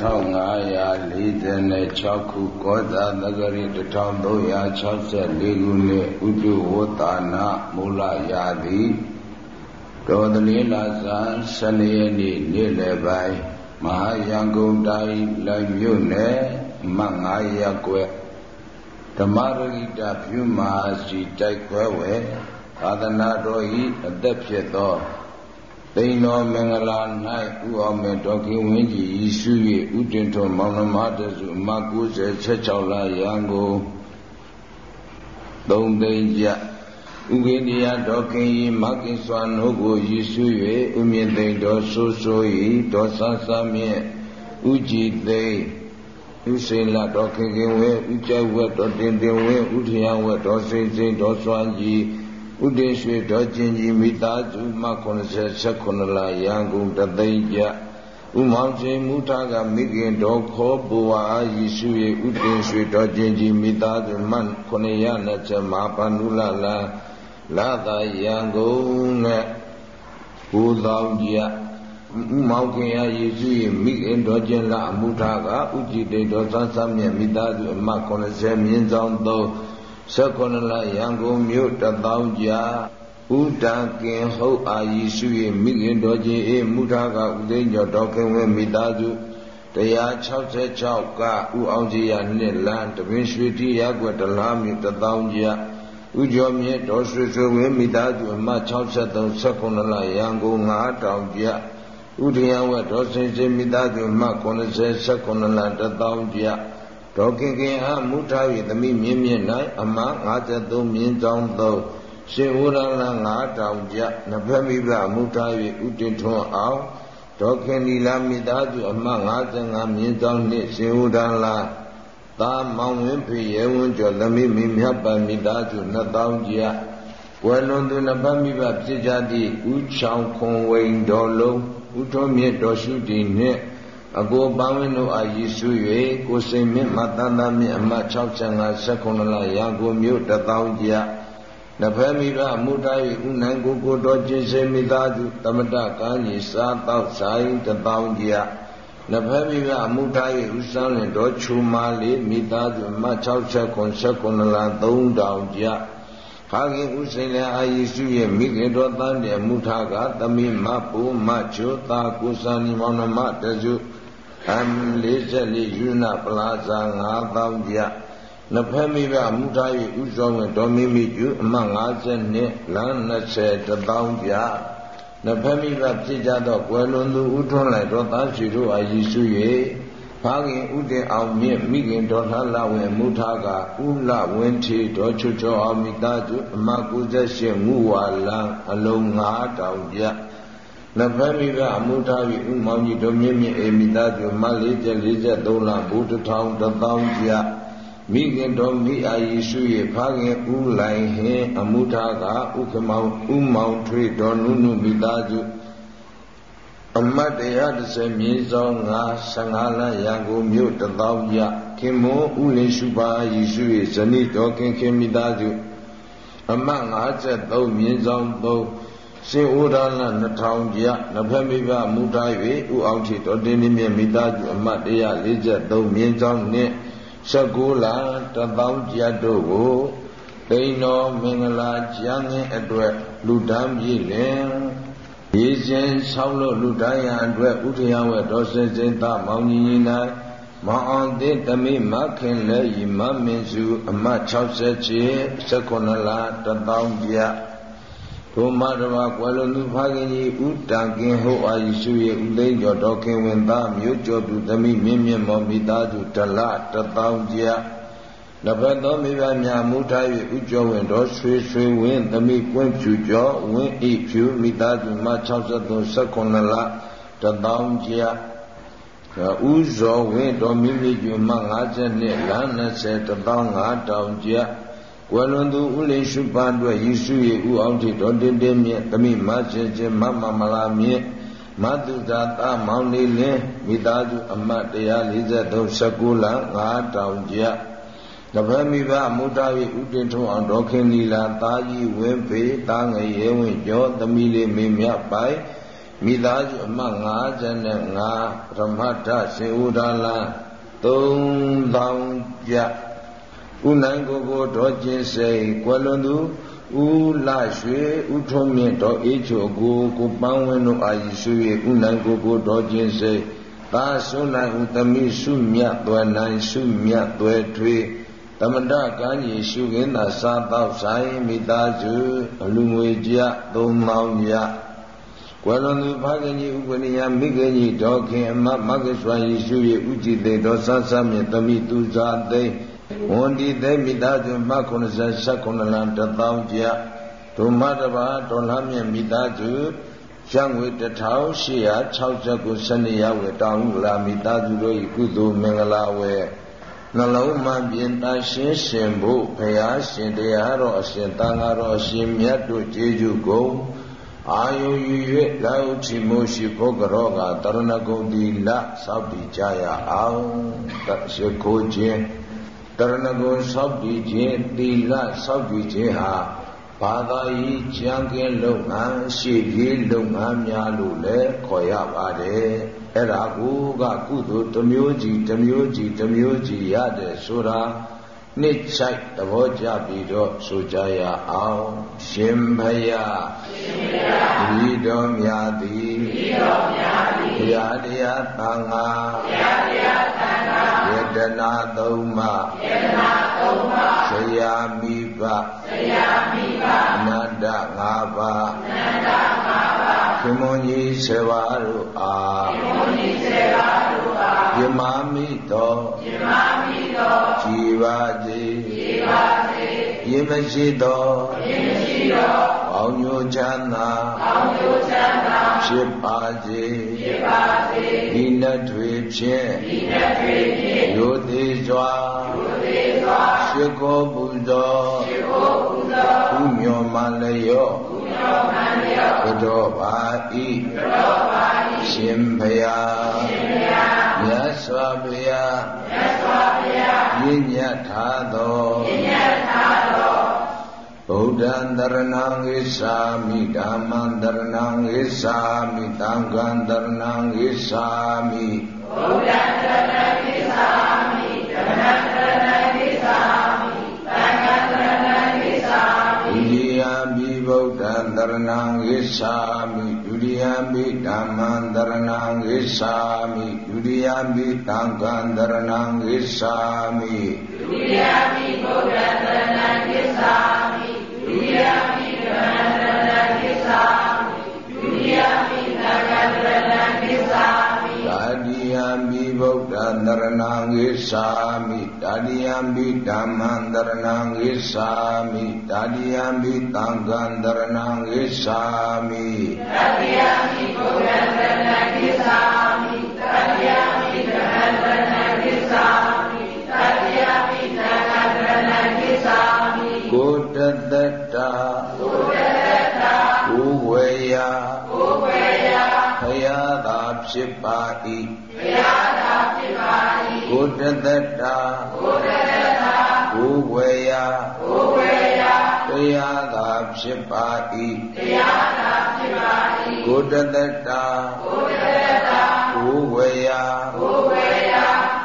2546ခုကောဇာသကရီ1364ခုနှစ်ဥတုဝတ္တနာမူလရာသီတော်တလေးလာဇန်12ရက်နေ့နေ့လယ်ပိုင်းမဟာရန်ကုန်တိုင်းလက်မြို့နယ်မ9ရပ်ကွက်ဓမ္မရဂိတဖြူမာစီတိုက်ခွဲဝဲသာသနာတော်ဤအသက်ဖြစ်သော သိန်တော်မင်္ဂလာ၌ဥအောင်မေတော်ခင်ဝင်းကြီးဤစု၍ဥတင်ထွန်မောင်နှမတစုအမ96လရန်ကုန်သုံးသိန်းကျဥကိန္ဒယတော်ခင်ဤမကင်စွာနို့ကိုရည်စု၍ဥမြင့်သိန်တော်ဆိုးဆိုး၏ဒေါသဆာမြင့်ဥကြည်သိဥစေလတော်ခင်ခင်ဝဲဥကြဝဲတော်တင်တင်ဝဲဥထယဝဲတော်စိစိတော်စွမ်းကြီး ဥဒေရွှေတော်ကျင်ကြီးမိသားစုမှ89လရန်ကုန်တသိန်းကျဥမောင်ချင်းမူထာကမိခင်တော်ခောပူဝါအာယေရှုရဲ့ဥဒေရွှေတော်ကျင်ကြီးမိသားစုမှ920မဟာပန္နုလလာလာသာရန်ကုန်နဲ့9000ကျဥမောင်ခင်အားယေရှုရဲ့မိခင်တော်ကျင်လာအမှုထာကဥကြည်တေတော်သမ်းသမမြတ်မိသားစုအမ90မြင်းဆောင်သော 16လရန်ကုန်မြို့တသောင်းကြာဥဒံကင်ဟုတ်အာယီစု၏မိခင်တော်ကြီးအေမူထာကဥသိညောတော်ခင်ဝဲမိသားစု166ကဥအောင်ကြီးရနှစ်လန်းတပင်ရွှေတိရကွက်တလားမြို့တသောင်းကြာဥကျော်မြင့်တော်ဆွေဆွေဝင်းမိသားစုအမ63 16လရန်ကုန်9000ကြာဥဒယဝတ်တော်စင်စင်မိသားစုအမ90 16လတသောင်းကြာ ဒေါခင်ခင်အားမူထား၍သမိမြင့်မြင့်၌အမ53မြင်းကြောင်းသောရှင်ဝရလ9000ကျနဖက်မိဘမူထား၍ဥတင်ထွန်းအောင်ဒေါခင်လီလာမိသားစုအမ55မြင်းကြောင်းနှင့်ရှင်ဝရလသာမောင်ဝင်းဖေရဲဝန်းကျော်သမိမိမြတ်ပံမိသားစု2000ကျဝယ်လွန်သူနဖက်မိဘဖြစ်ကြသည့်ဥချောင်ခွန်ဝိန်တော်လုံးဥထုံးမြင့်တော်ရှုတည်နှင့် အကိုပန်းဝင်းတို့အားရည်စု၍ကိုစိန်မြင့်မတန်တမြင့်အမတ်65 19လရာကိုမြို့တသောင်းကြနဖဲမိဘမူတာ၍ဥနိုင်ကိုကိုတော်ကျင်စေမိသားစုတမတကံကြီးစားတော့ဆိုင်တသောင်းကြနဖဲမိဘမူတာ၍ဥစမ်းလင်တော်ချူမာလေးမိသားစုမတ်60 19လ3000ကြခါခင်ဥစိန်လည်းအာယေစုရဲ့မိခင်တော်တန်းတဲ့မူထာကသမိမပူမချိုသာကုသနီမောင်နှမတစု အမ်44ယူနာပလာဇာ9000ကျနဖက်မိဘအမှုထား၍ဥဆောင်ဝင်ဒေါ်မိမိကျအမှတ်50နှစ်လမ်း20တပေါင်းကျနဖက်မိဘဖြစ်ကြသောကွယ်လွန်သူဥထွန်းလိုက်တော်သားရှိတို့အားရည်စု၍ဖာခင်ဥတင်အောင်မြင့်မိခင်တော်လှလဝင်မူထားကဥလဝင်းထီတော်ချွချောအောင်မိသားစုအမှတ်98ငူဝါလန်းအလုံး9000ကျ လက်ဖက်မိကအမှုထားပြီးဥမောင်ကြီးတို့မြင့်မြင့်အေမိသားစုမ443လဘုဒ္ဓထောင်တသောင်းကျမိခင်တော်မိအာယေရှုရဲ့ဖခင်ဥလိုင်ဟင်အမှုထားကဥခမောင်ဥမောင်ထွေတော်နုနုမိသားစုအမတ်တရား30မြေဆောင်9 15လရန်ကုန်မြို့တသောင်းကျခင်မောဥလင်ရှုပါယေရှုရဲ့ဇနီးတော်ခင်ခင်မိသားစုအမတ်53မြေဆောင်3 ရှင်ဩဒါလ2000ကျနဖက်မိဘမူထား၍ဥအောင်ချီတော်တင်းမြင့်မိသားစုအမတ်143မြင်းချောင်းနှင့်19လ1000ကျတို့ကိုတိန်တော်မင်္ဂလာကျမ်းငင်းအတွက်လူဒန်းပြည့်လင်ရေရှင်ဆောင်းလို့လူတိုင်းရန်အတွက်ဥထယဝဲတော်စင်စင်သမောင်ကြီးကြီး၌မောင်အောင်သင်းတမိမခင်လည်းဤမမင်းစုအမတ်60ချေ19လ1000ကျ ထိုမတဘာကွယ်လွန်သူဖခင်ကြီးဥတံကင်ဟောအာယေရှုရဲ့ဥသိမ်းကျော်တော်ခင်ဝင်သားမြို့ကျော်သူသမီးမြင့်မြင့်မောမိသားစုတလတသောင်းကျနဘတ်သောမိဘများမူထား၍ဥကျော်ဝင်တော်ဆွေဆွေဝင်းသမီးကွင်းဖြူကျော်ဝင်းဤဖြူမိသားစုမှ63 19လတသောင်းကျဥဇောဝင်းတော်မိမိကျွမှ50နှစ်လမ်း20တသောင်း 5000ကျကွယ်လွန်သူဥလိရှုပါအတွက်ယေရှုရဲ့ဥအောင်ထိတော်တင်းတင်းမြင့်သမိမဆင်ခြင်းမမမလာမြင့်မတုဇာတာမောင်လေးလင်းမိသားစုအမတ်143 19လ9000ကျတပည့်မိဘမူတာ၍ဥတင်ထုံအောင်ဒေါခင်နီလာသားကြီးဝင်းဖေသားငယ်ရဲဝင်ကျော်သမီးလေးမေမြပိုင်မိသားစုအမှတ်55ပထမတစေဥဒါလံ3000ပြ ဥနိုင်ကိုကိုတော်ကျင်စိတ်ကွယ်လွန်သူဥလရွှေဥထုံးမြင့်တော်အေးချိုကိုကိုပန်းဝင်းတို့အာယီဆွေဥနိုင်ကိုကိုတော်ကျင်စိတ်သာဆွနိုင်ဥသမိစုမြတ်သွဲနိုင်စုမြတ်သွဲထွေးသမတကံကြီးရှုခင်းသာစားတော့ဆိုင်မိသားစုအလူငွေကြ3000ညကွယ်လွန်သူဖခင်ကြီးဥပနိယမိခင်ကြီးဒေါခင်အမမဂ္ဂစွာယေရှု၏ဥကြည်သိတော်ဆန်းဆန်းမြတ်သမိသူဇာသိ ဝန်ဒီသိမိသားစုမ89လန်1000ကျဒုမတဘာဒေါ်လာမြင့်မိသားစုရငွေ1869စနေရဝေတောင်းလာမိသားစုတို့၏ကုသိုလ်မင်္ဂလာဝေနှလုံးမှပြင်တရှင်ရှင်ဖို့ဘုရားရှင်တရားတော်အရှင်တန်ဃာတော်အရှင်မြတ်တို့ကျေးဇူးကုန်အာယုယူ၍လာဥချီမိုးရှိဖို့ကြောကတရဏဂုံဒီလစောက်တည်ကြရအောင်တရှိခိုးခြင်း တရဏဂုံစောက်တည်ခြင်းသီလစောက်တည်ခြင်းဟာဘာသာရေးကြံကင်းလုပ်ငန်းရှေ့ပြေးလုပ်ငန်းများလို့လည်းခေါ်ရပါတယ်အဲ့ဒါကိုကကုသိုလ်တစ်မျိုးကြီးတစ်မျိုးကြီးတစ်မျိုးကြီးရတယ်ဆိုတာနှစ်ချိုက်သဘောကျပြီးတော့ဆိုကြရအောင်ရှင်ဘုရားရှင်ဘုရားဤတော်မြတ်သည်ဤတော်မြတ်သည်ဘုရားတရားသံဃာဘုရားတရားသံဃာယ တနာသုံးပါးယတနာသုံးပါးဆရာမိဘဆရာမိဘအနန္တ၅ပါးအနန္တ၅ပါးခင်မွန်ကြီးဆေပါတို့အားခင်မွန်ကြီးဆေပါတို့အားယမမိတော်ယမမိတော်ကြည်ပါစေကြည် ပါစေယမရှိတော်ယမရှိတော်ပေါင်းညိုချမ်းသာပေါင်းညိုချမ်းသာဖြစ်ပါစေဖြစ်ပါစေဒီလက်တွေဖြင့်ဒီလက်တွေဖြင့်ယိုသေးစွာယိုသေးစွာရှိခိုးပူဇော်ရှိခိုးပူဇော်ဥမျောမှလည်းရောဥမျောမှလည်းရောဘုတော်ပါဤဘုတော်ပါဤရှင်ဘုရားရှင်ဘုရားမြတ်စွာဘုရားမြတ်စွာဘုရားညညထားသောညညထားသော ဗုဒ္ဓံတရဏံဂိသာမိဓမ္မံတရဏံဂိသာမိသံဃံတရဏံဂိသာမိဗုဒ္ဓံတရဏံဂိသာမိဓမ္မံတရဏံဂိသာမိသံဃံတရဏံဂိသာမိဒုတိယမိဗုဒ္ဓံတရဏံဂိသာမိဒုတိယမိဓမ္မံတရဏံဂိသာမိဒုတိယမိသံဃံတရဏံဂိသာမိဒုတိယမိဗုဒ္ဓံတရဏံဂိသာမိ ဒုတိယမိဓမ္မံတရဏံဂိသာမိဒု တိယမိသံဃံတရဏံဂိသာမိတာတိယမိဗုဒ္ဓံတရဏံဂိသာမိတာတိယမိဓမ္မံတရဏံဂိသာမိတာတိယမိသံဃံတရဏံဂိသာမိတာတိယမိဗုဒ္ဓံတရဏံဂိသာမိတာတိယမိဓမ္မံတရဏံဂိသာမိတာတိယမိသံဃံတရဏံဂိသာမိကိုတတတ္တာကိုတတတ္တာကိုဝေယကိုဝေယဖယားသာဖြစ်ပါ၏ဖယားသာဖြစ်ပါ၏ကိုတတတ္တာကိုတတတ္တာကိုဝေယကိုဝေယဖယားသာဖြစ်ပါ၏ဖယားသာဖြစ်ပါ၏ကိုတတတ္တာကိုတတတ္တာကိုဝေယကိုဝေယ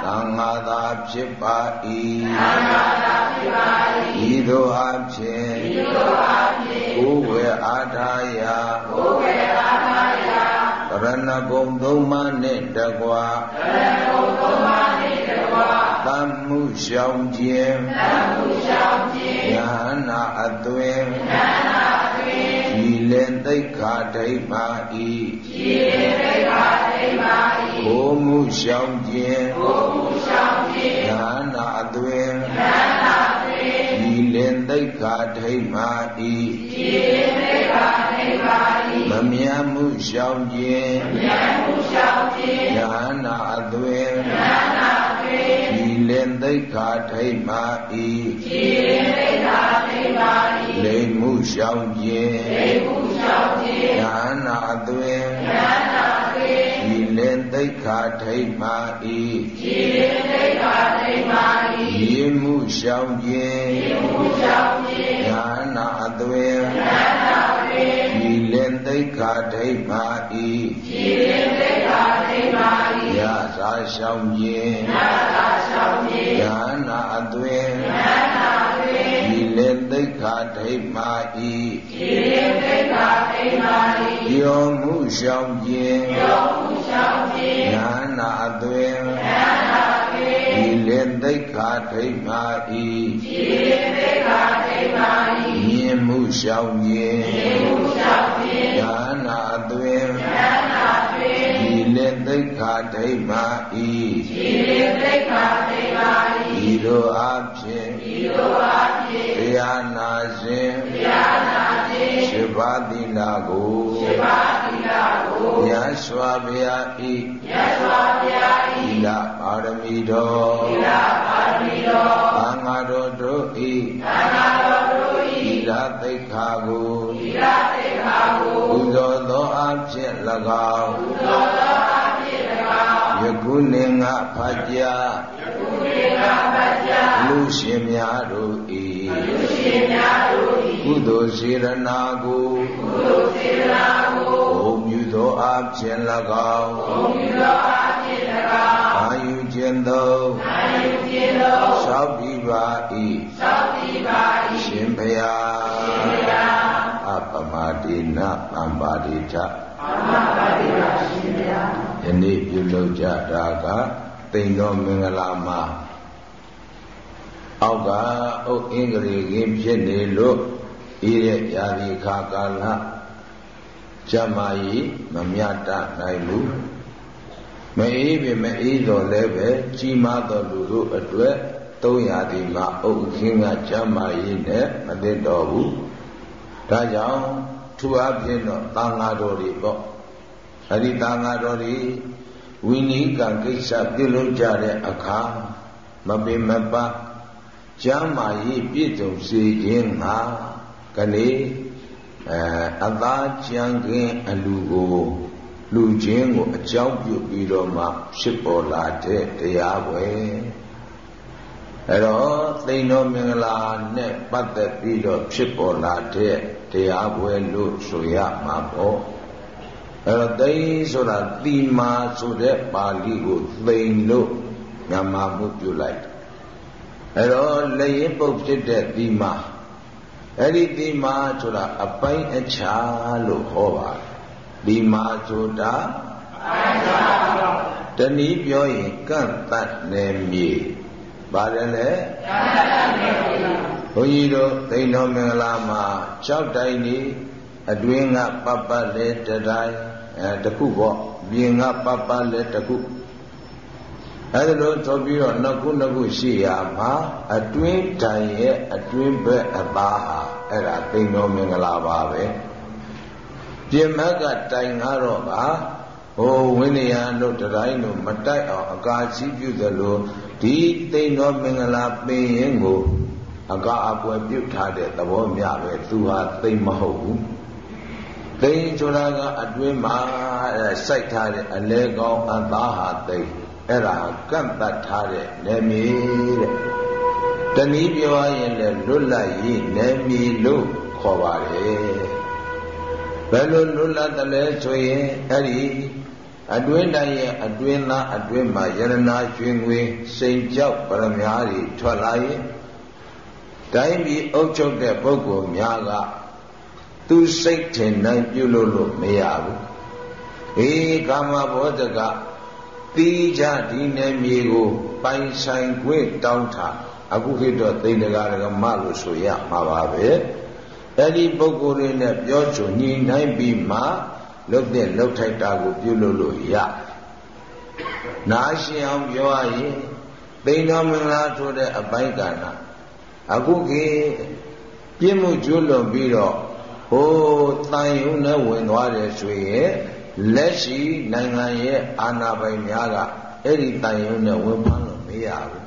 သံဃာသာဖြစ်ပါ၏သံဃာသာဖြစ်ပါ၏ဤသို့အဖြစ် ဤသို့အဖြစ်ကိုဝေအာထာယကိုဝေအာထာယတရဏဂုံသုံးပါးနှင့်တကွာတရဏဂုံသုံးပါးနှင့်တကွာသံမှုရှောင်ခြင်းသံမှုရှောင်ခြင်းညာနာအသွင်ညာနာအသွင်ကြည်လင်သိက္ခာဒိဋ္ဌာဤကြည်လင်သိက္ခာဒိဋ္ဌာဤဘုံမှုရှောင်ခြင်းဘုံမှုရှောင်ခြင်းညာနာအသွင်ညာနာအသွင်ကြည် လင်သိက္ခာဒိဋ္ဌာဤကြည်လင်သိက္ခာဒိဋ္ဌာဤမမြတ်မှုရှောင်ခြင်းမမြတ်မှုရှောင်ခြင်းညာနာအသွင်ညာနာအသွင်ကြည်လင်သိက္ခာဒိဋ္ဌာဤကြည်လင်သိက္ခာဒိဋ္ဌာဤလိမ်မှုရှောင်ခြင်းလိမ်မှုရှောင်ခြင်းညာနာအသွင်ညာနာအသွင် ကြည်လင်သိက္ခာဒိဋ္ဌာဤကြည်လင်သိက္ခာဒိဋ္ဌာဤရေမှုရှောင်ခြင်းရေမှုရှောင်ခြင်းညာနာအသွင်ညာနာအသွင်ကြည်လင်သိက္ခာဒိဋ္ဌာဤကြည်လင်သိက္ခာဒိဋ္ဌာဤရသာရှောင်းခြင်းရသာရှောင်းခြင်းဉာဏအသွင်ဉာဏအသွင်ကြည်လင်သိက္ခာဒိဋ္ဌာဤကြည်လင်သိက္ခာဒိဋ္ဌာဤယောမှုရှောင်းခြင်းယော မှုရှောင်းခြင်းဉာဏအသွင်ဉာဏအသွင်ကြည်လင်သိက္ခာဒိဋ္ဌာဤကြည်လင်သိက္ခာဒိဋ္ဌာဤမြင်မှုရှောင်းခြင်းမြင်မှုရှောင်းခြင်းဉာဏအသွင်ဉာဏအသွင်ကြည်လင်သိက္ခာဒိဋ္ဌာဤကြည်လင်သိက္ခာဒိဋ္ဌာဤဤသို့အဖြစ်ဤသို့အဖြစ်တရားနာစဉ်တရားနာ စဉ်ရှိပါသီလကိုရှိပါသီလကိုမြတ်စွာဘုရားဤမြတ်စွာဘုရားဤသီလပါရမီတော်သီလပါရမီတော်သံဃာတော်တို့ဤသံဃာတော်တို့ဤသီလသိက္ခာကိုသီလသိက္ခာကိုပူဇော်သောအဖြစ်၎င်းပူဇော်သောအဖြစ်၎င်းယခုနှင့်ငါဖတ်ကြားယခုနှင့်ငါဖတ်ကြားလူရှင်များတို့ဤ လူရှင်များတို့ဤကုသိုလ်စေရနာကိုကုသိုလ်စေရနာကိုဘုံပြုသောအဖြစ်၎င်းဘုံပြုသောအဖြစ်၎င်းအာယူခြင်းသောအာယူခြင်းသောသောက်ပြီးပါ၏သောက်ပြီးပါ၏ရှင်ဘုရားရှင်ဘုရားအပမတိနသံပါတိထအမပါတိပါရှင်ဘုရားယနေ့ပြုလုပ်ကြတာကတိန်တော်မင်္ဂလာမှာ အောက်ကဥအင်္ဂလိကင်းဖြစ်နေလို့ဤရဲ့ယာဒီခါကာလကျမကြီးမမြတ်တနိုင်ဘူးမအေးပင်မအေးတော့လည်းပဲကြီးမားသောလူတို့အတွက်300ဒီမှာအုပ်ခင်းကကျမကြီးနဲ့မသိတော့ဘူးဒါကြောင့်သူအဖြစ်တော့တန်ဃာတော်တွေပေါ့အဲ့ဒီတန်ဃာတော်တွေဝိနည်းကကိစ္စပြုလုပ်ကြတဲ့အခါမပင်မပတ် ကျမ်းမာရေးပြည့်စုံစေခြင်းဟာကနေ့အဲအသာကြံခင်းအလူကိုလူချင်းကိုအကြောင်းပြုပြီးတော့မှဖြစ်ပေါ်လာတဲ့တရားပဲအဲတော့သိန်တော်မင်္ဂလာနဲ့ပတ်သက်ပြီးတော့ဖြစ်ပေါ်လာတဲ့တရားပွဲလို့ဆိုရမှာပေါ့အဲတော့သိဆိုတာတိမာဆိုတဲ့ပါဠိကိုသိန်လို့မြန်မာမှုပြုလိုက် အဲတော့လက်ရင်ပုတ်ဖြစ်တဲ့တိမာအဲ့ဒီတိမာဆိုတာအပိုင်းအခြားလို့ဟောပါတယ်တိမာဆိုတာတနည်းပြောရင်ကန့်တတ်နေမြေပါတယ်လေကန့်တတ်နေမြေဘုန်းကြီးတို့သိန်တော်မင်္ဂလာမှာ၆တိုင်နေအတွင်းကပပလဲတတိုင်းအဲတခုပေါ့ပြင်ကပပလဲတခု အဲဒီလိုထုတ်ပြီးတော့နှစ်ခုနှစ်ခုရှိရမှာအတွင်းတိုင်ရဲ့အတွင်းဘက်အသားဟာအဲ့ဒါသိန်တော်မင်္ဂလာပါပဲပြင်မက်ကတိုင်ကတော့ပါဟိုဝိနည်းယတို့တိုင်းတို့မတိုက်အောင်အကာရှိပြုသလိုဒီသိန်တော်မင်္ဂလာပင်ရင်ကိုအကအပွယ်ပြုတ်ထားတဲ့သဘောမျှပဲသူဟာသိမဟုတ်ဘူးသိဆိုတာကအတွင်းမှာစိုက်ထားတဲ့အလဲကောင်းအသားဟာသိ အဲ့ဒါကန့်တတ်ထားတဲ့နေမြေတဲ့တနည်းပြောရရင်လည်းလွတ်လပ်ရေးနေမြေလို့ခေါ်ပါတယ်ဘယ်လိုလွတ်လပ်တယ်လဲဆိုရင်အဲ့ဒီအတွင်းတိုင်းရဲ့အတွင်းသားအတွင်းမှာယရနာရွှင်ငွေစိန်ကြောက်ပရမ ्या တွေထွက်လာရင်တိုင်းပြည်အုပ်ချုပ်တဲ့ပုဂ္ဂိုလ်များကသူစိတ်ထင်နိုင်ပြုလို့လို့မရဘူးအေးကာမဘောဓက တီးကြဒီနယ်မြေကိုပိုင်ဆိုင်ခွင့်တောင်းတာအခုခေတ်တော့သိင်္ဂါရကမလို့ဆိုရမှာပါပဲအဲ့ဒီပုဂ္ဂိုလ်တွေနဲ့ပြောချိုညှိနှိုင်းပြီးမှလုတ်တဲ့လုတ်ထိုက်တာကိုပြုလုပ်လို့ရနာရှင်အောင်ပြောရရင်သိင်္ဂမင်္ဂလာဆိုတဲ့အပိုင်းကဏ္ဍအခုခေတ်ပြည့်မှုကျွလွန်ပြီးတော့ဟိုတန်ယုံနဲ့ဝင်သွားတယ်ဆိုရင် လက်ရှိနိုင်ငံရဲ့အာဏာပိုင်များကအဲ့ဒီတန်ယုံနဲ့ဝင်ဖမ်းလို့မရဘူး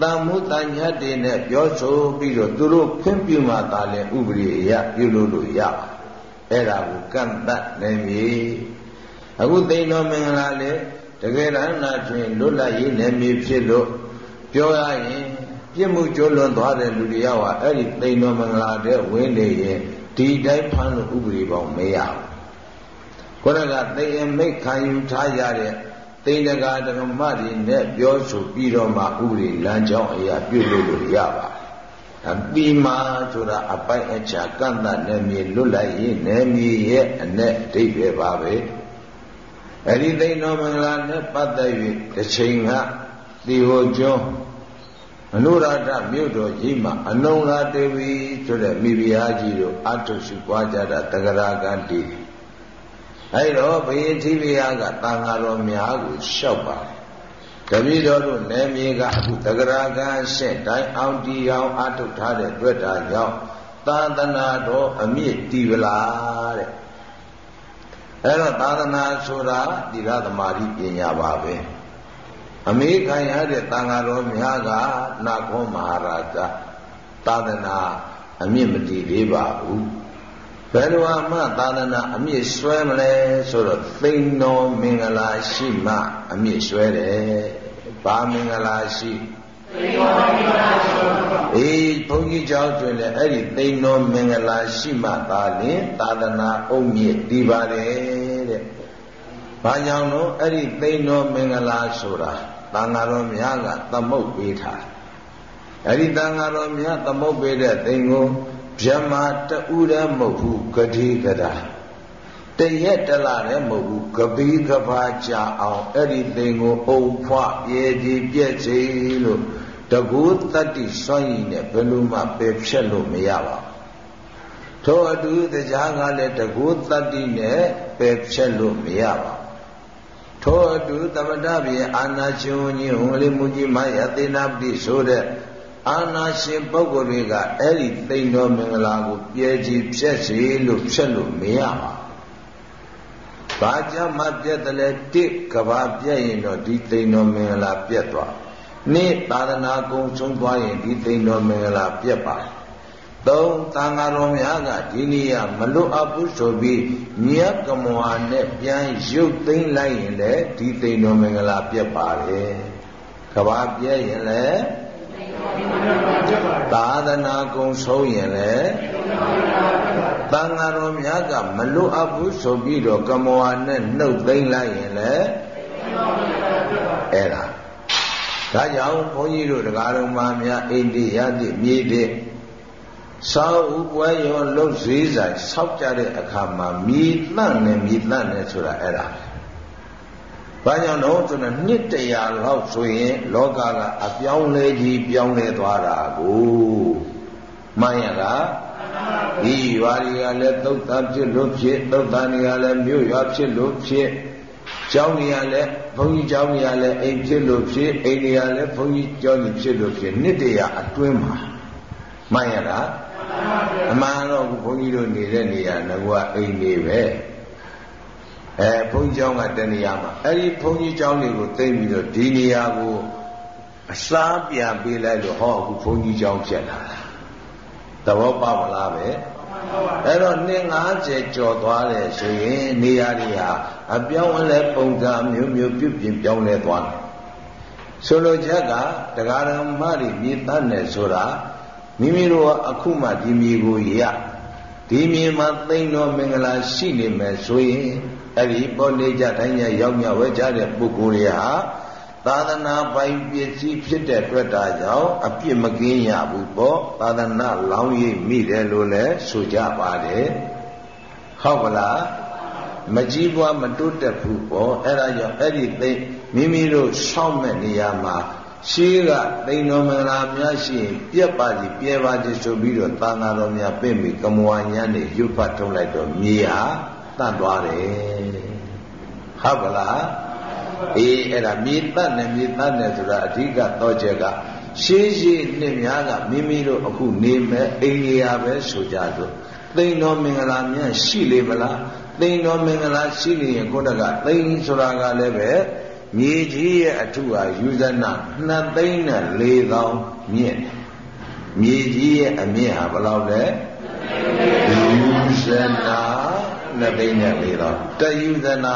တန်မှုတန်ညတ်တွေနဲ့ပြောဆိုပြီးတော့သူတို့ခွင့်ပြုမှသာလေဥပဒေအရပြုလို့လို့ရအဲ့ဒါကိုကန့်တတ်နိုင်ပြီအခုသိတော်မင်္ဂလာလေတကယ်တမ်းနာတွင်လွတ်လပ်ရေးနယ်မြေဖြစ်လို့ပြောရရင်ပြစ်မှုကျိုးလွန်သွားတဲ့လူတွေရောက်ဟာအဲ့ဒီသိတော်မင်္ဂလာတဲ့ဝင်းနေရင်ဒီတိုင်းဖမ်းလို့ဥပဒေပေါင်းမရဘူး ခုနကသိရင်မိတ်ခံယူထားရတဲ့သိဏ္ဍကာဓမ္မတွေနဲ့ပြောဆိုပြီးတော့မှဥပဒေလမ်းကြောင်းအရာပြုလို့လို့ရပါအပိမာဆိုတာအပိုက်အချာကန့်တနယ်မြေလွတ်လိုက်ရင်နယ်မြေရဲ့အ내အဓိပ္ပာယ်ပါပဲအဲ့ဒီသိဏောမင်္ဂလာနဲ့ပတ်သက်၍တစ်ချိန်ကဒီဟိုကျွန်းအနုရာဓမြို့တော်ကြီးမှာအနုံလာတေဝီဆိုတဲ့မိဖုရားကြီးတို့အထုရှိပွားကြတာတဂရကတိ အဲ့တော့ဘုရင်ထိဖုရားကတန်ဃာတော်များကိုလျှောက်ပါတယ်တပည့်တော်တို့နယ်မြေကအခုတဂရကရှင်းတိုင်းအောင်တီအောင်အထုထားတဲ့တွေ့တာကြောင့်သာသနာတော်အမြင့်တည်ပလားတဲ့အဲ့တော့သာသနာဆိုတာဒီရသမာဓိပညာပါပဲအမေခံရတဲ့တန်ဃာတော်များကနာခောမဟာရာဇသာသနာအမြင့်မတည်သေးပါဘူး ဘယ်လိုအမှသာသနာအမြင့်ဆွဲမလဲဆိုတော့သိမ့်တော်မင်္ဂလာရှိမှအမြင့်ဆွဲတယ်ဘာမင်္ဂလာရှိသိမ့်တော်မင်္ဂလာရှိအေးဘုန်းကြီးကျောင်းတွင်လည်းအဲ့ဒီသိမ့်တော်မင်္ဂလာရှိမှသာလင်သာသနာအုံမြင့်တည်ပါတယ်တဲ့ဘာကြောင့်လို့အဲ့ဒီသိမ့်တော်မင်္ဂလာဆိုတာတန်ဃာတော်များကသမုတ်ပေးထားအဲ့ဒီတန်ဃာတော်များသမုတ်ပေးတဲ့သိမ့်ကို ဗြဟ္မာတူလည်းမဟုတ်ဘူးဂတိကတာတရက်တလလည်းမဟုတ်ဘူးကပိကဘာကြာအောင်အဲ့ဒီသိန်ကိုအုံဖွပြေဒီပြည့်စီလို့တကူတတ္တိစွန့်ရင်နဲ့ဘယ်လိုမှပယ်ဖြတ်လို့မရပါဘူးထိုအတူတရားကလည်းတကူတတ္တိနဲ့ပယ်ဖြတ်လို့မရပါဘူးထိုအတူသမထပြေအာနာရှင်ကြီးဟွန်လေးမူကြီးမယသေနာပတိဆိုတဲ့ အာနာရှင်ပုဂ္ဂိုလ်တွေကအဲ့ဒီသိန်တော်မင်္ဂလာကိုပြည့်ကြည်ဖြည့်စေလို့ဖြည့်လို့မရပါဘူးဘာကြမှာပြည့်တယ်လဲတစ်ကဘာပြည့်ရင်တော့ဒီသိန်တော်မင်္ဂလာပြည့်သွားနေ့သာသနာကုံဆုံးသွားရင်ဒီသိန်တော်မင်္ဂလာပြည့်ပါတယ်သုံးသံဃာတော်များကဒီနေရမလွတ်အပ်ဘူးဆိုပြီးမြတ်ကမွာနဲ့ပြန်ရုပ်သိမ်းလိုက်ရင်လည်းဒီသိန်တော်မင်္ဂလာပြတ်ပါတယ်။ကဘာပြည့်ရင်လည်း သာသနာကုံဆုံးရင်လည်းသံဃာတော်များကမလွတ်အပ်ဘူးဆိုပြီးတော့ကမွာနဲ့နှုတ်သိမ်းလိုက်ရင်လည်းအဲ့ဒါဒါကြောင့်ဘုန်းကြီးတို့တရားတော်များအိန္ဒိယတိမြေတဲ့ဆောက်ဥပွဲရောလှုပ်ဈေးဆိုင်ဆောက်ကြတဲ့အခါမှာမြည်တန့်နဲ့မြည်တန့်နဲ့ဆိုတာအဲ့ဒါ ဘာကြောင့်တော့ဆိုတော့နှစ်တရာလောက်ဆိုရင်လောကကအပြောင်းလဲကြီးပြောင်းလဲသွားတာကိုမှန်ရလားဒီရွာတွေကလည်းသုတ်တန်ဖြစ်လို့ဖြစ်သုတ်တန်တွေကလည်းမြို့ရွာဖြစ်လို့ဖြစ်ကျောင်းတွေကလည်းဘုန်းကြီးကျောင်းတွေကလည်းအိမ်ဖြစ်လို့ဖြစ်အိမ်တွေကလည်းဘုန်းကြီးကျောင်းကြီးဖြစ်လို့ဖြစ်နှစ်တရာအတွင်းမှာမှန်ရလားအမှန်တော့ဘုန်းကြီးတို့နေတဲ့နေရာငကွာအိမ်နေပဲ အဲဘုန်းကြီးကျောင်းကတနေရာမှာအဲ့ဒီဘုန်းကြီးကျောင်းတွေကိုသိမ့်ပြီးတော့ဒီနေရာကိုအစားပြန်ပေးလိုက်လို့ဟောအခုဘုန်းကြီးကျောင်းဖြစ်လာတာသဘောပေါက်မလားပဲအဲ့တော့နှစ်90ကျော်သွားတယ်ဆိုရင်နေရာတွေဟာအပြောင်းအလဲပုံစံမျိုးမျိုးပြုပြင်ပြောင်းလဲသွားတယ်ဆိုလိုချက်ကတရားဓမ္မတွေမြည်တတ်တယ်ဆိုတာမိမိတို့ကအခုမှဒီမြေကိုရဒီမြေမှာသိမ့်တော်မင်္ဂလာရှိနေမယ်ဆိုရင် အဲ့ဒီပေါ်နေကြတိုင်းကြရောက်မြဝဲကြတဲ့ပုဂ္ဂိုလ်တွေဟာသာသနာပိုင်ပစ္စည်းဖြစ်တဲ့အတွက်ဒါကြောင့်အပြစ်မကင်းရဘူးပေါ့သာသနာလောင်းရိပ်မိတယ်လို့လည်းဆိုကြပါတယ်ဟုတ်ပါလားမကြီးပွားမတိုးတက်ဘူးပေါ့အဲ့ဒါကြောင့်အဲ့ဒီသိမိမိတို့ရှောက်မဲ့နေရာမှာရှိကသိန်တော်မင်္ဂလာများရှိရင်ပြက်ပါစီပြဲပါစီဆိုပြီးတော့သာနာတော်များပြင့်ပြီးကမဝါညာနေရုပ်ဖတ်ထုတ်လိုက်တော့မြေဟာ တတ်သွားတယ်ဟုတ်ပါလားအေးအဲ့ဒါမြေတတ်နဲ့မြေတတ်နဲ့ဆိုတာအဓိကတော့ချက်ကရှေးရှေးနှစ်များကမိမိတို့အခုနေမဲ့အိန္ဒိယပဲဆိုကြတော့သိန်တော်မင်္ဂလာများရှိလေမလားသိန်တော်မင်္ဂလာရှိနေရင်ကိုတကသိန်ဆိုတာကလည်းပဲမြေကြီးရဲ့အထုဟာယူဇနာ2သိန်းနဲ့4000မြင့်မြေကြီးရဲ့အမြင့်ဟာဘယ်လောက်လဲယူဇနာ 2သိန်းနဲ့4000တယူဇနာ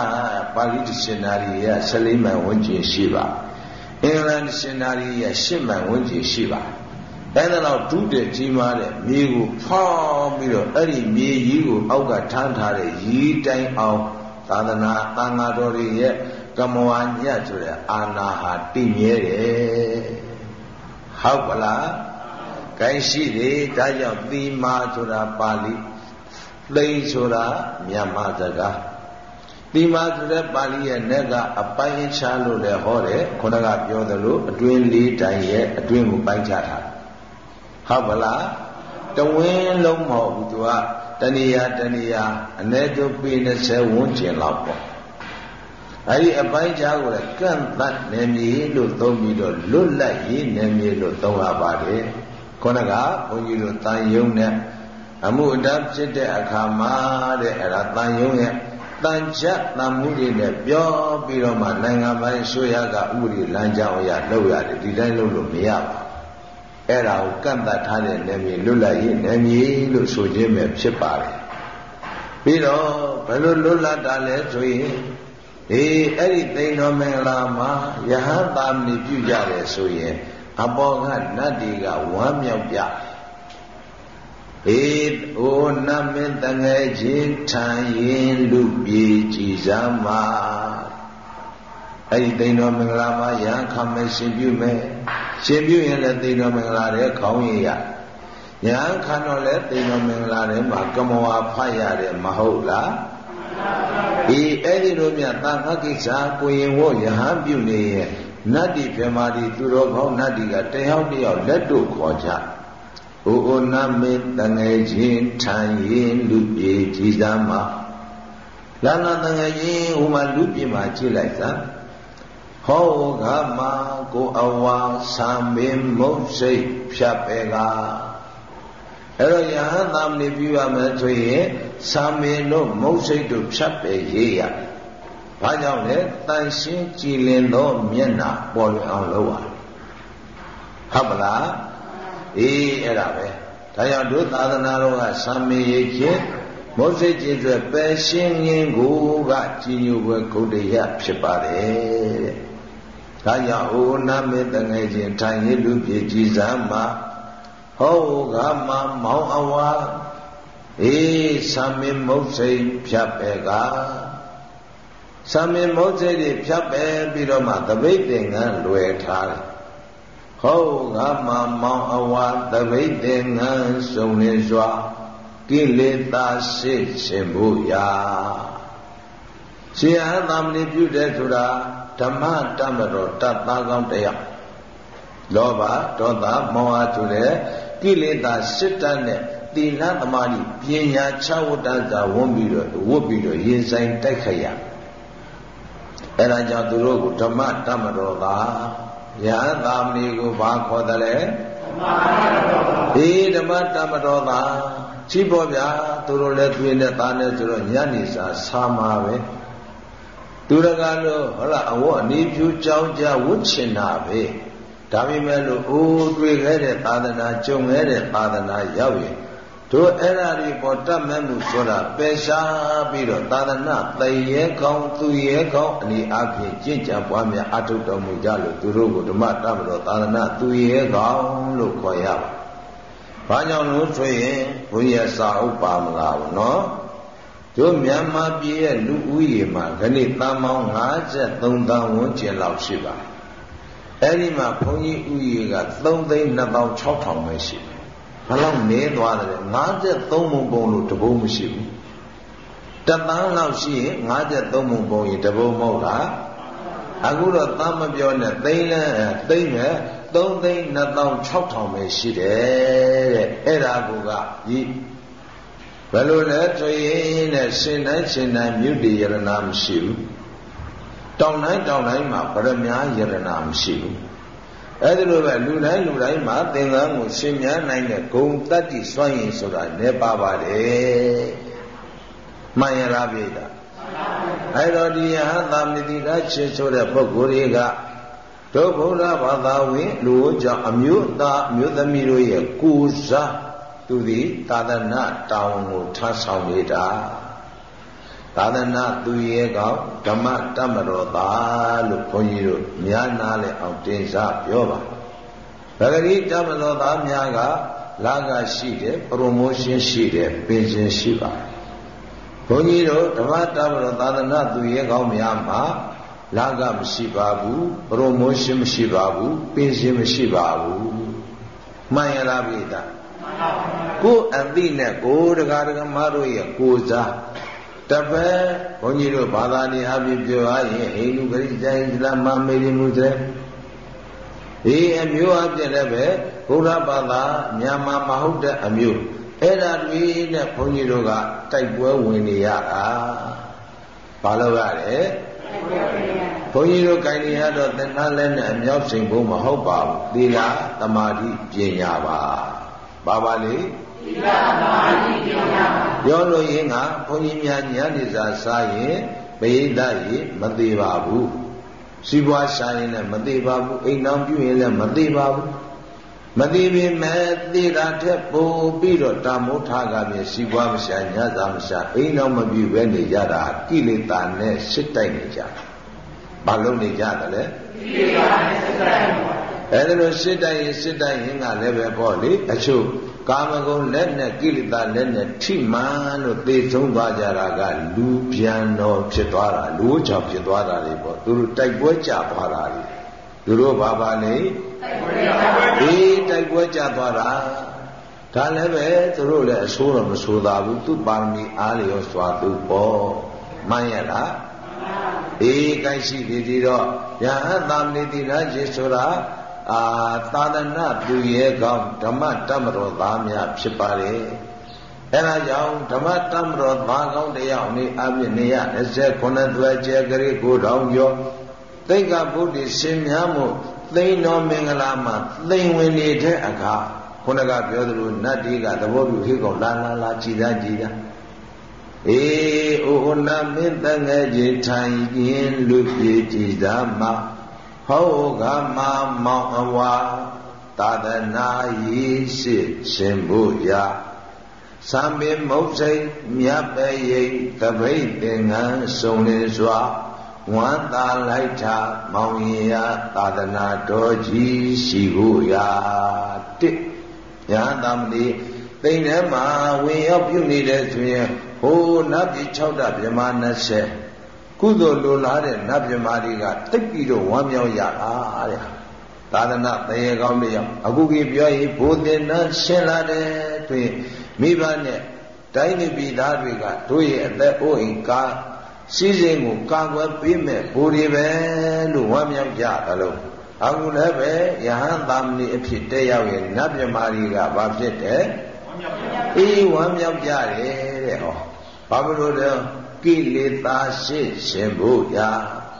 ပါဠိရှင်နာရီရဲ့14မှန်ဝန်းကျင်ရှိပါအင်္ဂလန်ရှင်နာရီရဲ့10မှန်ဝန်းကျင်ရှိပါအဲဒါတော့ဒုတဲ့ကြီးမားတဲ့မြေကိုဖောင်းပြီးတော့အဲ့ဒီမြေကြီးကိုအောက်ကထမ်းထားတဲ့ရီတိုင်းအောင်သာသနာသံဃာတော်တွေရဲ့ကမဝညတ်ဆိုတဲ့အာနာဟာတည်မြဲတယ်ဟုတ်ပလားကိုင်းရှိတယ်ဒါကြောင့်သီမာဆိုတာပါဠိ သိဆိုတာမြန်မာစကားသီမာဆိုတဲ့ပါဠိရဲ့နဲ့ကအပိုင်းခြားလို့လည်းဟောတယ်ခုနကပြောသလိုအတွင်းလေးတိုင်ရဲ့အတွင်းကိုပိုင်းခြားထားဟုတ်ပလားတဝင်းလုံးမဟုတ်ဘူးသူကတဏှာတဏှာအ ਨੇ တို့ပေ20ဝန်းကျင်လောက်ပေါ့အဲဒီအပိုင်းခြားကိုလည်းကန့်သတ်နေမည်လို့သုံးပြီးတော့လွတ်လပ်ရေးနေမည်လို့သုံးရပါတယ်ခုနကဘုန်းကြီးတို့တန်ယုံနဲ့ အမှုအတ္တဖြစ်တဲ့အခါမှာတဲ့အဲ့ဒါတန်ယုံရဲ့တန်ချက်တန်မှုတွေနဲ့ပြောပြီးတော့မှနိုင်ငံပိုင်းဆိုရကဥပဒေလမ်းကြောင်းအရလုပ်ရတယ်ဒီတိုင်းလုပ်လို့မရပါဘူးအဲ့ဒါကိုကန့်တတ်ထားတဲ့နေမြေလွတ်လပ်ရေးနေမြေလို့ဆိုခြင်းပဲဖြစ်ပါတယ်ပြီးတော့ဘယ်လိုလွတ်လပ်တာလဲဆိုရင်အေးအဲ့ဒီသိန်တော်မင်္ဂလာမှာယဟန်သာမဏေပြုကြတယ်ဆိုရင်အပေါ်ကနတ်တွေကဝမ်းမြောက်ကြေ အိုနမင်းတငယ်ချင်းထံရင်လူပြေကြည်စမ်းမှာအဲ့ဒီသိန်တော်မင်္ဂလာမှာရဟန်းခမရှင်ပြုမယ်ရှင်ပြုရင်လည်းသိန်တော်မင်္ဂလာတဲ့ခေါင်းရည်ရညာခန္တော်လည်းသိန်တော်မင်္ဂလာတဲ့မှာကမဝါဖတ်ရတယ်မဟုတ်လားဒီအဲ့ဒီလိုမြတ်သံဃကိစ္စကိုရင်ဝရဟန်းပြုနေရဲ့နတ်တိပြမာတိသူတော်ကောင်းနတ်တိကတယောက်တယောက်လက်တို့ခေါ်ကြ။ အိုအိုနမေတငယ်ချင်းထံရင်လူပြေကြည်စားမှာလာနာတငယ်ချင်းဟိုမှာလူပြေမှာကြည့်လိုက်စမ်းဟောကမှာကိုအဝါသံမင်းမုတ်စိတ်ဖြတ်ပဲကအဲ့တော့ယဟန်သာမဏေပြုရမယ်ဆိုရင်သံမင်းတို့မုတ်စိတ်တို့ဖြတ်ပဲရေးရဘာကြောင့်လဲတန်ရှင်းကြည်လင်သောမျက်နာပေါ်လွင်အောင်လုပ်ရဟုတ်ပလား အေးအဲ့ဒါပဲဒါကြောင့်တို့သာသနာတော်ကသံမင်းရေးခြင်းမောစိတ်ကျေစွဲပယ်ရှင်းခြင်းကိုကကြည်ညိုပွဲဂုဏ်တရားဖြစ်ပါတယ်တဲ့ဒါကြောင့်ဩနာမေတငယ်ချင်းထိုင်ရလူပြေကြည်စမ်းမှာဟောကမမောင်းအဝါအေးသံမင်းမုတ်စိတ်ဖြတ်ပဲကသံမင်းမုတ်စိတ်တွေဖြတ်ပဲပြီးတော့မှတပိတ်သင်္ကန်းလွယ်ထားတယ် ဟောကမမောင်းအဝါတပိတ်သင်္ကန်းစုံလင်စွာကိလေသာစိတ်ရှင်ဖို့ရာရှင်ဟန်သာမဏေပြုတဲ့ဆိုတာဓမ္မတမတော်တတ်သားကောင်းတရားလောဘဒေါသမောဟဆိုတဲ့ကိလေသာစစ်တတ်နဲ့သီလသမာဓိပညာချဝတ္တသာဝန်းပြီးတော့ဝတ်ပြီးတော့ရင်ဆိုင်တိုက်ခိုက်ရအဲဒါကြောင့်သူတို့ကိုဓမ္မတမတော်သာ ယဟန်သာမဏေကိုဘာခေါ်တယ်လဲဒီဓမ္မတမတော်သာချိပေါ်ဗျာသူတို့လည်းတွေ့နဲ့သားနဲ့ဆိုတော့ညနေစာစာမှာပဲသူရကလို့ဟုတ်လားအဝတ်အနည်းဖြူကြောင်းကြဝတ်ချင်တာပဲဒါပေမဲ့လို့အိုးတွေ့ခဲ့တဲ့သာသနာကြုံခဲ့တဲ့သာသနာရောက်ရင် တို့အဲ့ဓာတွေပေါ်တတ်မဲ့မှုဆိုတာပယ်ရှားပြီးတော့သာသနာတည်ရဲကောင်းသူရဲကောင်းအနေအချင်းကြင်ကြံပွားများအထုတော်မူကြလို့သူတို့ကိုဓမ္မတတ်မတော်သာသနာသူရဲကောင်းလို့ခေါ်ရပါဘာကြောင့်လို့ဆိုရင်ဘုရားစာဥပ္ပါမလားဘူးနော်တို့မြန်မာပြည်ရဲ့လူဦးရေမှာခဏတန်ပေါင်း53တန်ဝန်းကျင်လောက်ရှိပါအဲ့ဒီမှာဘုန်းကြီးဦးရေက3သိန်း2600ပဲရှိတယ် ဘလောက်နည်းသွားတယ်53မုံပုံလို့တဘုံမရှိဘူးတပန်းလောက်ရှိရင်53မုံပုံရင်တဘုံမဟုတ်လားအခုတော့သမ်းမပြောနဲ့သိန်းလဲသိန်းနဲ့3သိန်း2600ပဲရှိတယ်တဲ့အဲ့ဒါကဒီဘယ်လိုလဲဆိုရင်တဲ့ရှင်တိုင်းရှင်တိုင်းမြုပ်တည်ယရနာမရှိဘူးတောင်တိုင်းတောင်တိုင်းမှာဗရမ ्या ယရနာမရှိဘူး အဲ့ဒီလိုပဲလူတိုင်းလူတိုင်းမှာသင်္ကန်းကိုရှင်မြန်းနိုင်တဲ့ဂုံတတ္တိစွန့်ရင်ဆိုတာနေပါပါတယ်မှန်ရလားပြိတ္တာအဲ့တော့ဒီယဟသာမတိကချေဆိုတဲ့ပုဂ္ဂိုလ်တွေကတို့ဗုဒ္ဓဘာသာဝင်လူကြောင့်အမျိုးသားအမျိုးသမီးတို့ရဲ့ကိုယ်စားသူသည်သာသနာတောင်းကိုထမ်းဆောင်နေတာ သာသနာသူရဲ့ကောင်ဓမ္မတမတော်သားလို့ဘုန်းကြီးတို့များနာလဲအောင်တင်စားပြောပါဗဂရိတမတော်သားများကလာကရှိတယ်ပရိုမိုးရှင်းရှိတယ်ပင်ရှင်ရှိပါတယ်ဘုန်းကြီးတို့ဓမ္မတမတော်သာသနာသူရဲကောင်းများမှာလာကမရှိပါဘူးပရိုမိုးရှင်းမရှိပါဘူးပင်ရှင်မရှိပါဘူးမှန်ရလားပြိတ္တာကိုယ်အသိနဲ့ကိုယ်တရားဓမ္မတို့ရဲ့ကိုယ်စား တပည့်ဘုန်းကြီးတို့ဘာသာနေအပြည့်ပြောရရင်ဟိန္ဒူခရစ်ယာန်အစ္စလာမ်မေရီမုစလင်ဒီအမျိုးအပြည့်လည်းပဲဘုရားဘာသာမြန်မာမဟုတ်တဲ့အမျိုးအဲ့ဒါတွေနဲ့ဘုန်းကြီးတို့ကတိုက်ပွဲဝင်နေရတာဘာလို့ရလဲဘုန်းကြီးတို့ကြိုင်နေရတော့သင်္ခါလဲနဲ့အမြောက်စိန်ဖို့မဟုတ်ပါဘူးသီလသမာဓိပညာပါဘာပါလေသီလသမာဓိ ပညာပါပြောလို့ရင်ကဘုန်းကြီးများညာနေစာစားရင်ပရိသတ်ရေမသေးပါဘူးစီးပွားရှာရင်လည်းမသေးပါဘူးအိမ်တော်ပြုရင်လည်းမသေးပါဘူးမသိပေမဲ့သိတာထက်ပိုပြီးတော့တာမိုးထားကမြင်စီးပွားမရှာညစာမရှာအိမ်တော်မပြုပဲနေကြတာကိလေသာနဲ့စစ်တိုက်နေကြတာဘာလို့နေကြတယ်လဲကိလေသာနဲ့စစ်တိုက်ပါ အဲ့ဒါလို့စစ်တိုက်ရင်စစ်တိုက်ရင်ကလည်းပဲပေါ့လေအချို့ကာမဂုဏ်လက်နဲ့ကိလေသာလက်နဲ့ထိမှန်လို့သေဆုံးသွားကြတာကလူပြန်တော်ဖြစ်သွားတာလူကြောင့်ဖြစ်သွားတာတွေပေါ့သူတို့တိုက်ပွဲကြသွားတာတွေသူတို့ဘာပါလဲဒီတိုက်ပွဲကြသွားတာဒါလည်းပဲသူတို့လည်းအဆိုးတော့မဆိုးသာဘူးသူပါရမီအားလျော်စွာသူပေါ့မှန်ရလားအေးကိုက်ရှိဒီဒီတော့ယဟန်သာမဏေတိလားရေဆိုတာ အာသာသနာပြုရဲ့ကောင်းဓမ္မတမတော်သားများဖြစ်ပါလေအဲဒါကြောင့်ဓမ္မတမတော်သားကောင်းတရားနေအပြည့်နေရ29သွဲကျဲကလေးကိုတောင်ကျော်သိက္ခာပုဒ်ဒီရှင်များမှုသိန်းတော်မင်္ဂလာမှာသိမ်ဝင်နေတဲ့အခါခုနကပြောသလိုနတ်ဒီကသဘောပြုခေကောင်လာလာလာကြည်သားကြည်သားအေးအိုနာမင်းတငယ်ကြီးထိုင်ရင်လူပြေကြည်သားမှာ ဟောကမမောင်အဝါသာသနာရည်ရှိရှင်ဖို့ရာသံပင်မုတ်စိတ်မြတ်ပဲရိတ်တပိတ်သင်္ကန်းစုံလင်စွာဝမ်းသာလိုက်တာမောင်ရင်ရသာသနာတော်ကြီးရှိဖို့ရာတစ်ညာသမဏေသိမ့်ထဲမှာဝင်ရောက်ပြုနေတဲ့ဆိုရင်ဟိုနတ်ပြည်6ဓာမြမ20 ကုသိုလ်လိုလားတဲ့နတ်မြမတွေကတိတ်ပြီးတော့ဝမ်းမြောက်ရတာတဲ့သာသနာတရေကောင်းတဲ့ရောက်အခုကြီးပြောရင်ဘုသင်္နရှင်းလာတယ်တွင်မိဘနဲ့တိုင်းနေပြည်သားတွေကတို့ရဲ့အသက်အိုးအိမ်ကားစီစဉ်ကိုကာကွယ်ပေးမဲ့ဘူရီပဲလို့ဝမ်းမြောက်ကြသလိုအခုလည်းပဲယဟန်သာမဏေအဖြစ်တက်ရောက်ရင်နတ်မြမာကြီးကဘာဖြစ်တယ်အေးဝမ်းမြောက်ကြတယ်တဲ့ဟောဘာလို့လဲ ကိလေသာရှိရှင်ဖို့ရာ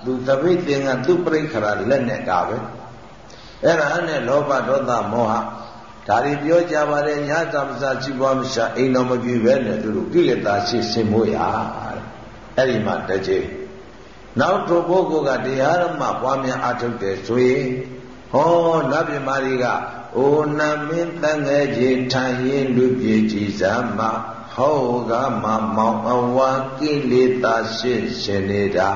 သူသပိတ်တင်ကသူပြိခရာလက်နဲ့ကပဲအဲ့ဒါနဲ့လောဘဒေါသမောဟဒါတွေပြောကြပါတယ်ညာတမစာကြည့်ပွားမရှာအိမ်တော်မပြည့်ပဲနဲ့သူတို့ကိလေသာရှိရှင်ဖို့ရာအဲ့ဒီမှာတစ်ချိန်နောက်ထိုပုဂ္ဂိုလ်ကတရားဓမ္မပွားများအထုတ်တယ်ဆိုရင်ဟောနတ်ပြမာရီကအိုနမင်းတန်ငယ်ကြီးထိုင်ရင်လူပြေကြည်စမ်းမှာ ဟောကမမောင်အဝါကိလေသာရှိရှင်နေတာ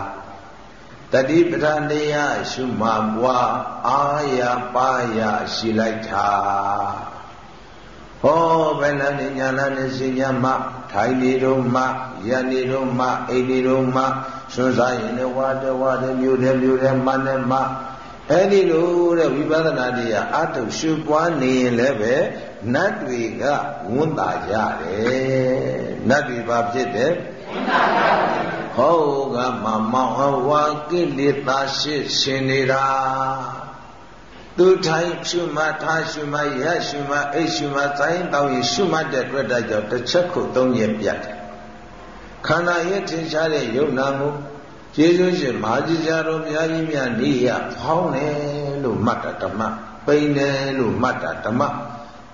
တတိပဌာနေယရှုမှပွားအာရပါရရှိလိုက်တာဟောဘယ်လနဲ့ညာလနဲ့စင်ညာမထိုင်နေတော့မှရနေတော့မှအိနေတော့မှဆွစားရင်လည်းဝါတဝါတမျိုးတယ်မျိုးတယ်မနဲ့မအဲ့ဒီလိုတဲ့ဝိပဿနာတရားအထုရှုပွားနေရင်လည်းပဲ နတ်တွေကဝန်တာကြတယ်နတ်တွေဘာဖြစ်တယ်ဝန်တာကြတယ်ဟောကမမောင်အဝါကိလေသာရှိရှင်နေတာသူထိုင်ရှုမှတ်ထားရှုမှတ်ရရှုမှတ်အိတ်ရှုမှတ်ဆိုင်တောင်းရရှုမှတ်တဲ့အတွက်တကြောင့်တစ်ချက်ခုသုံးရက်ပြတ်တယ်ခန္ဓာရဲ့ထင်ရှားတဲ့ယုံနာမှုကျေးဇူးရှင်မဟာကြီးကြာတော်ဘုရားကြီးများနေရဖောင်းတယ်လို့မှတ်တာဓမ္မပိန်တယ်လို့မှတ်တာဓမ္မ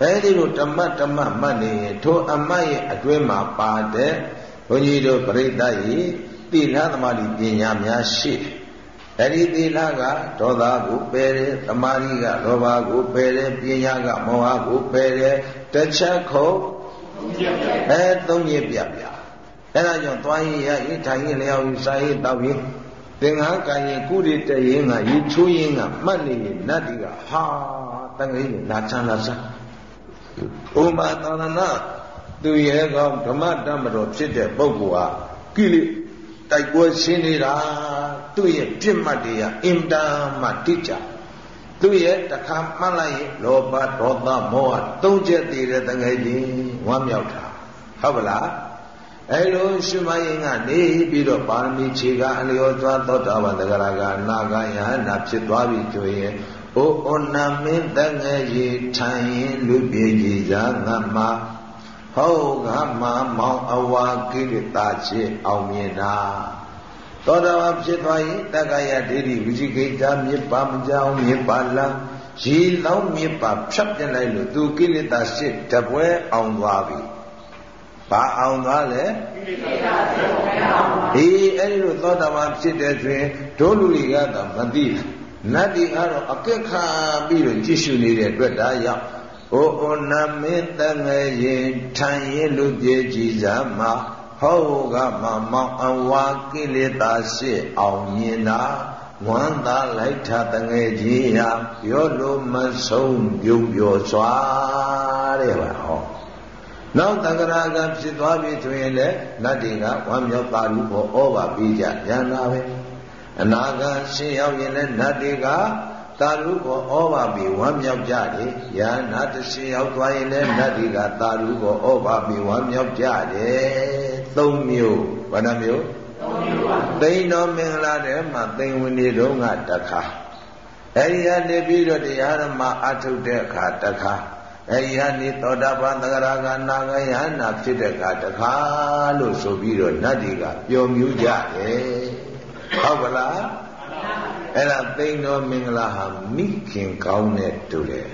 အဲဒီလိုဓမ္မဓမ္မမှတ်နေရင်ထိုအမတ်ရဲ့အတွင်းမှာပါတဲ့ဘုန်းကြီးတို့ပြိဿကြီးသီလသမာဓိပညာများရှိတယ်အဲ့ဒီသီလကဒေါသကိုပယ်တယ်သမာဓိကလောဘကိုပယ်တယ်ပညာကမောဟကိုပယ်တယ်တစ်ချက်ခုအဲသုံးညပြပြအဲ့ဒါကြောင့်သွားရင်ရရင်ထိုင်ရင်လျောက်ရင်စားရင်တောက်ရင်သင်္ဃာကရင်ကုရိတရင်ကရေချိုးရင်ကမှတ်နေရင်နတ်တွေကဟာတငယ်ကြီးလာချမ်းလာစား ဥမာသာသနာသူရဲ့ကောင်ဓမ္မတမတော်ဖြစ်တဲ့ပုဂ္ဂိုလ်ဟာကိလေတိုက်ပွဲရှင်းနေတာသူ့ရဲ့ပြစ်မှတ်တွေကအင်တာမှတိကျသူ့ရဲ့တခါမှတ်လိုက်ရင်လောဘဒေါသမောဟသုံးချက်တည်တဲ့တငယ်ကြီးဝမ်းမြောက်တာဟုတ်ပါလားအဲလိုရှုမရင်ကနေပြီးတော့ပါရမီခြေကအလျောသွားသောတာပန်တဂရကနာဂယဟနာဖြစ်သွားပြီဆိုရင် အိုဩနာမင်းတငယ်ကြီးထိုင်ရင်လူပြေကြီးသာငါမှာဟောငါမှာမောင်အဝါကိရိတာချစ်အောင်မြင်တာသောတာပန်ဖြစ်သွားရင်တက္ကယဒိဋ္ဌိဝိจิကိတာမြစ်ပါမကြောင်မြစ်ပါလံရေလောင်းမြစ်ပါဖြတ်ပြလိုက်လို့သူကိလေသာရှစ်တပွဲအောင်သွားပြီဘာအောင်သွားလဲအေးအဲ့ဒီလိုသောတာပန်ဖြစ်တဲ့တွင်ဒုလူတွေကတော့မသိဘူး နတ်တွေကတော့အကက်ခါပြီးတော့ကြည့်ရှုနေတဲ့အတွက်ဒါရောက်ဩဩနမင်းတငယ်ရင်ထိုင်ရင်လူပြေကြည်စားမှာဟောကမမောင်အဝါကိလေသာရှိအောင်မြင်တာဝမ်းသာလိုက်တာတငယ်ကြီးဟာပြောလို့မဆုံးပြုံးပြောစွာတဲ့ပါဟောနောက်တဂရကဖြစ်သွားပြီဆိုရင်လည်းနတ်တွေကဝမ်းမြောက်ပါလူဖို့ဩဘာပြီးကြဉာဏ်လာပဲ အနာဂတ်ရှင်းရောက်ရင်လည်းနတ်တွေကတာရုကိုဩဘာပြီးဝမ်းမြောက်ကြတယ်ယန္နာတရှိရောက်သွားရင်လည်းနတ်တွေကတာရုကိုဩဘာပြီးဝမ်းမြောက်ကြတယ်သုံးမျိုးဘာနှမျိုးသုံးမျိုးပါသိန်းတော်မင်္ဂလာထဲမှာသိန်းဝင်နေတော့ကတခါအဲဒီကနေပြီးတော့တရားဓမ္မအထုတ်တဲ့အခါတခါအဲဒီကနေသောတာပန်သဂရကနာဂယနာဖြစ်တဲ့အခါတခါလို့ဆိုပြီးတော့နတ်တွေကပျော်မြူးကြတယ် ဟုတ်ပါလားအဲ့ဒါသိန်းတော်မင်္ဂလာဟာမိခင်ကောင်းတဲ့တူတယ်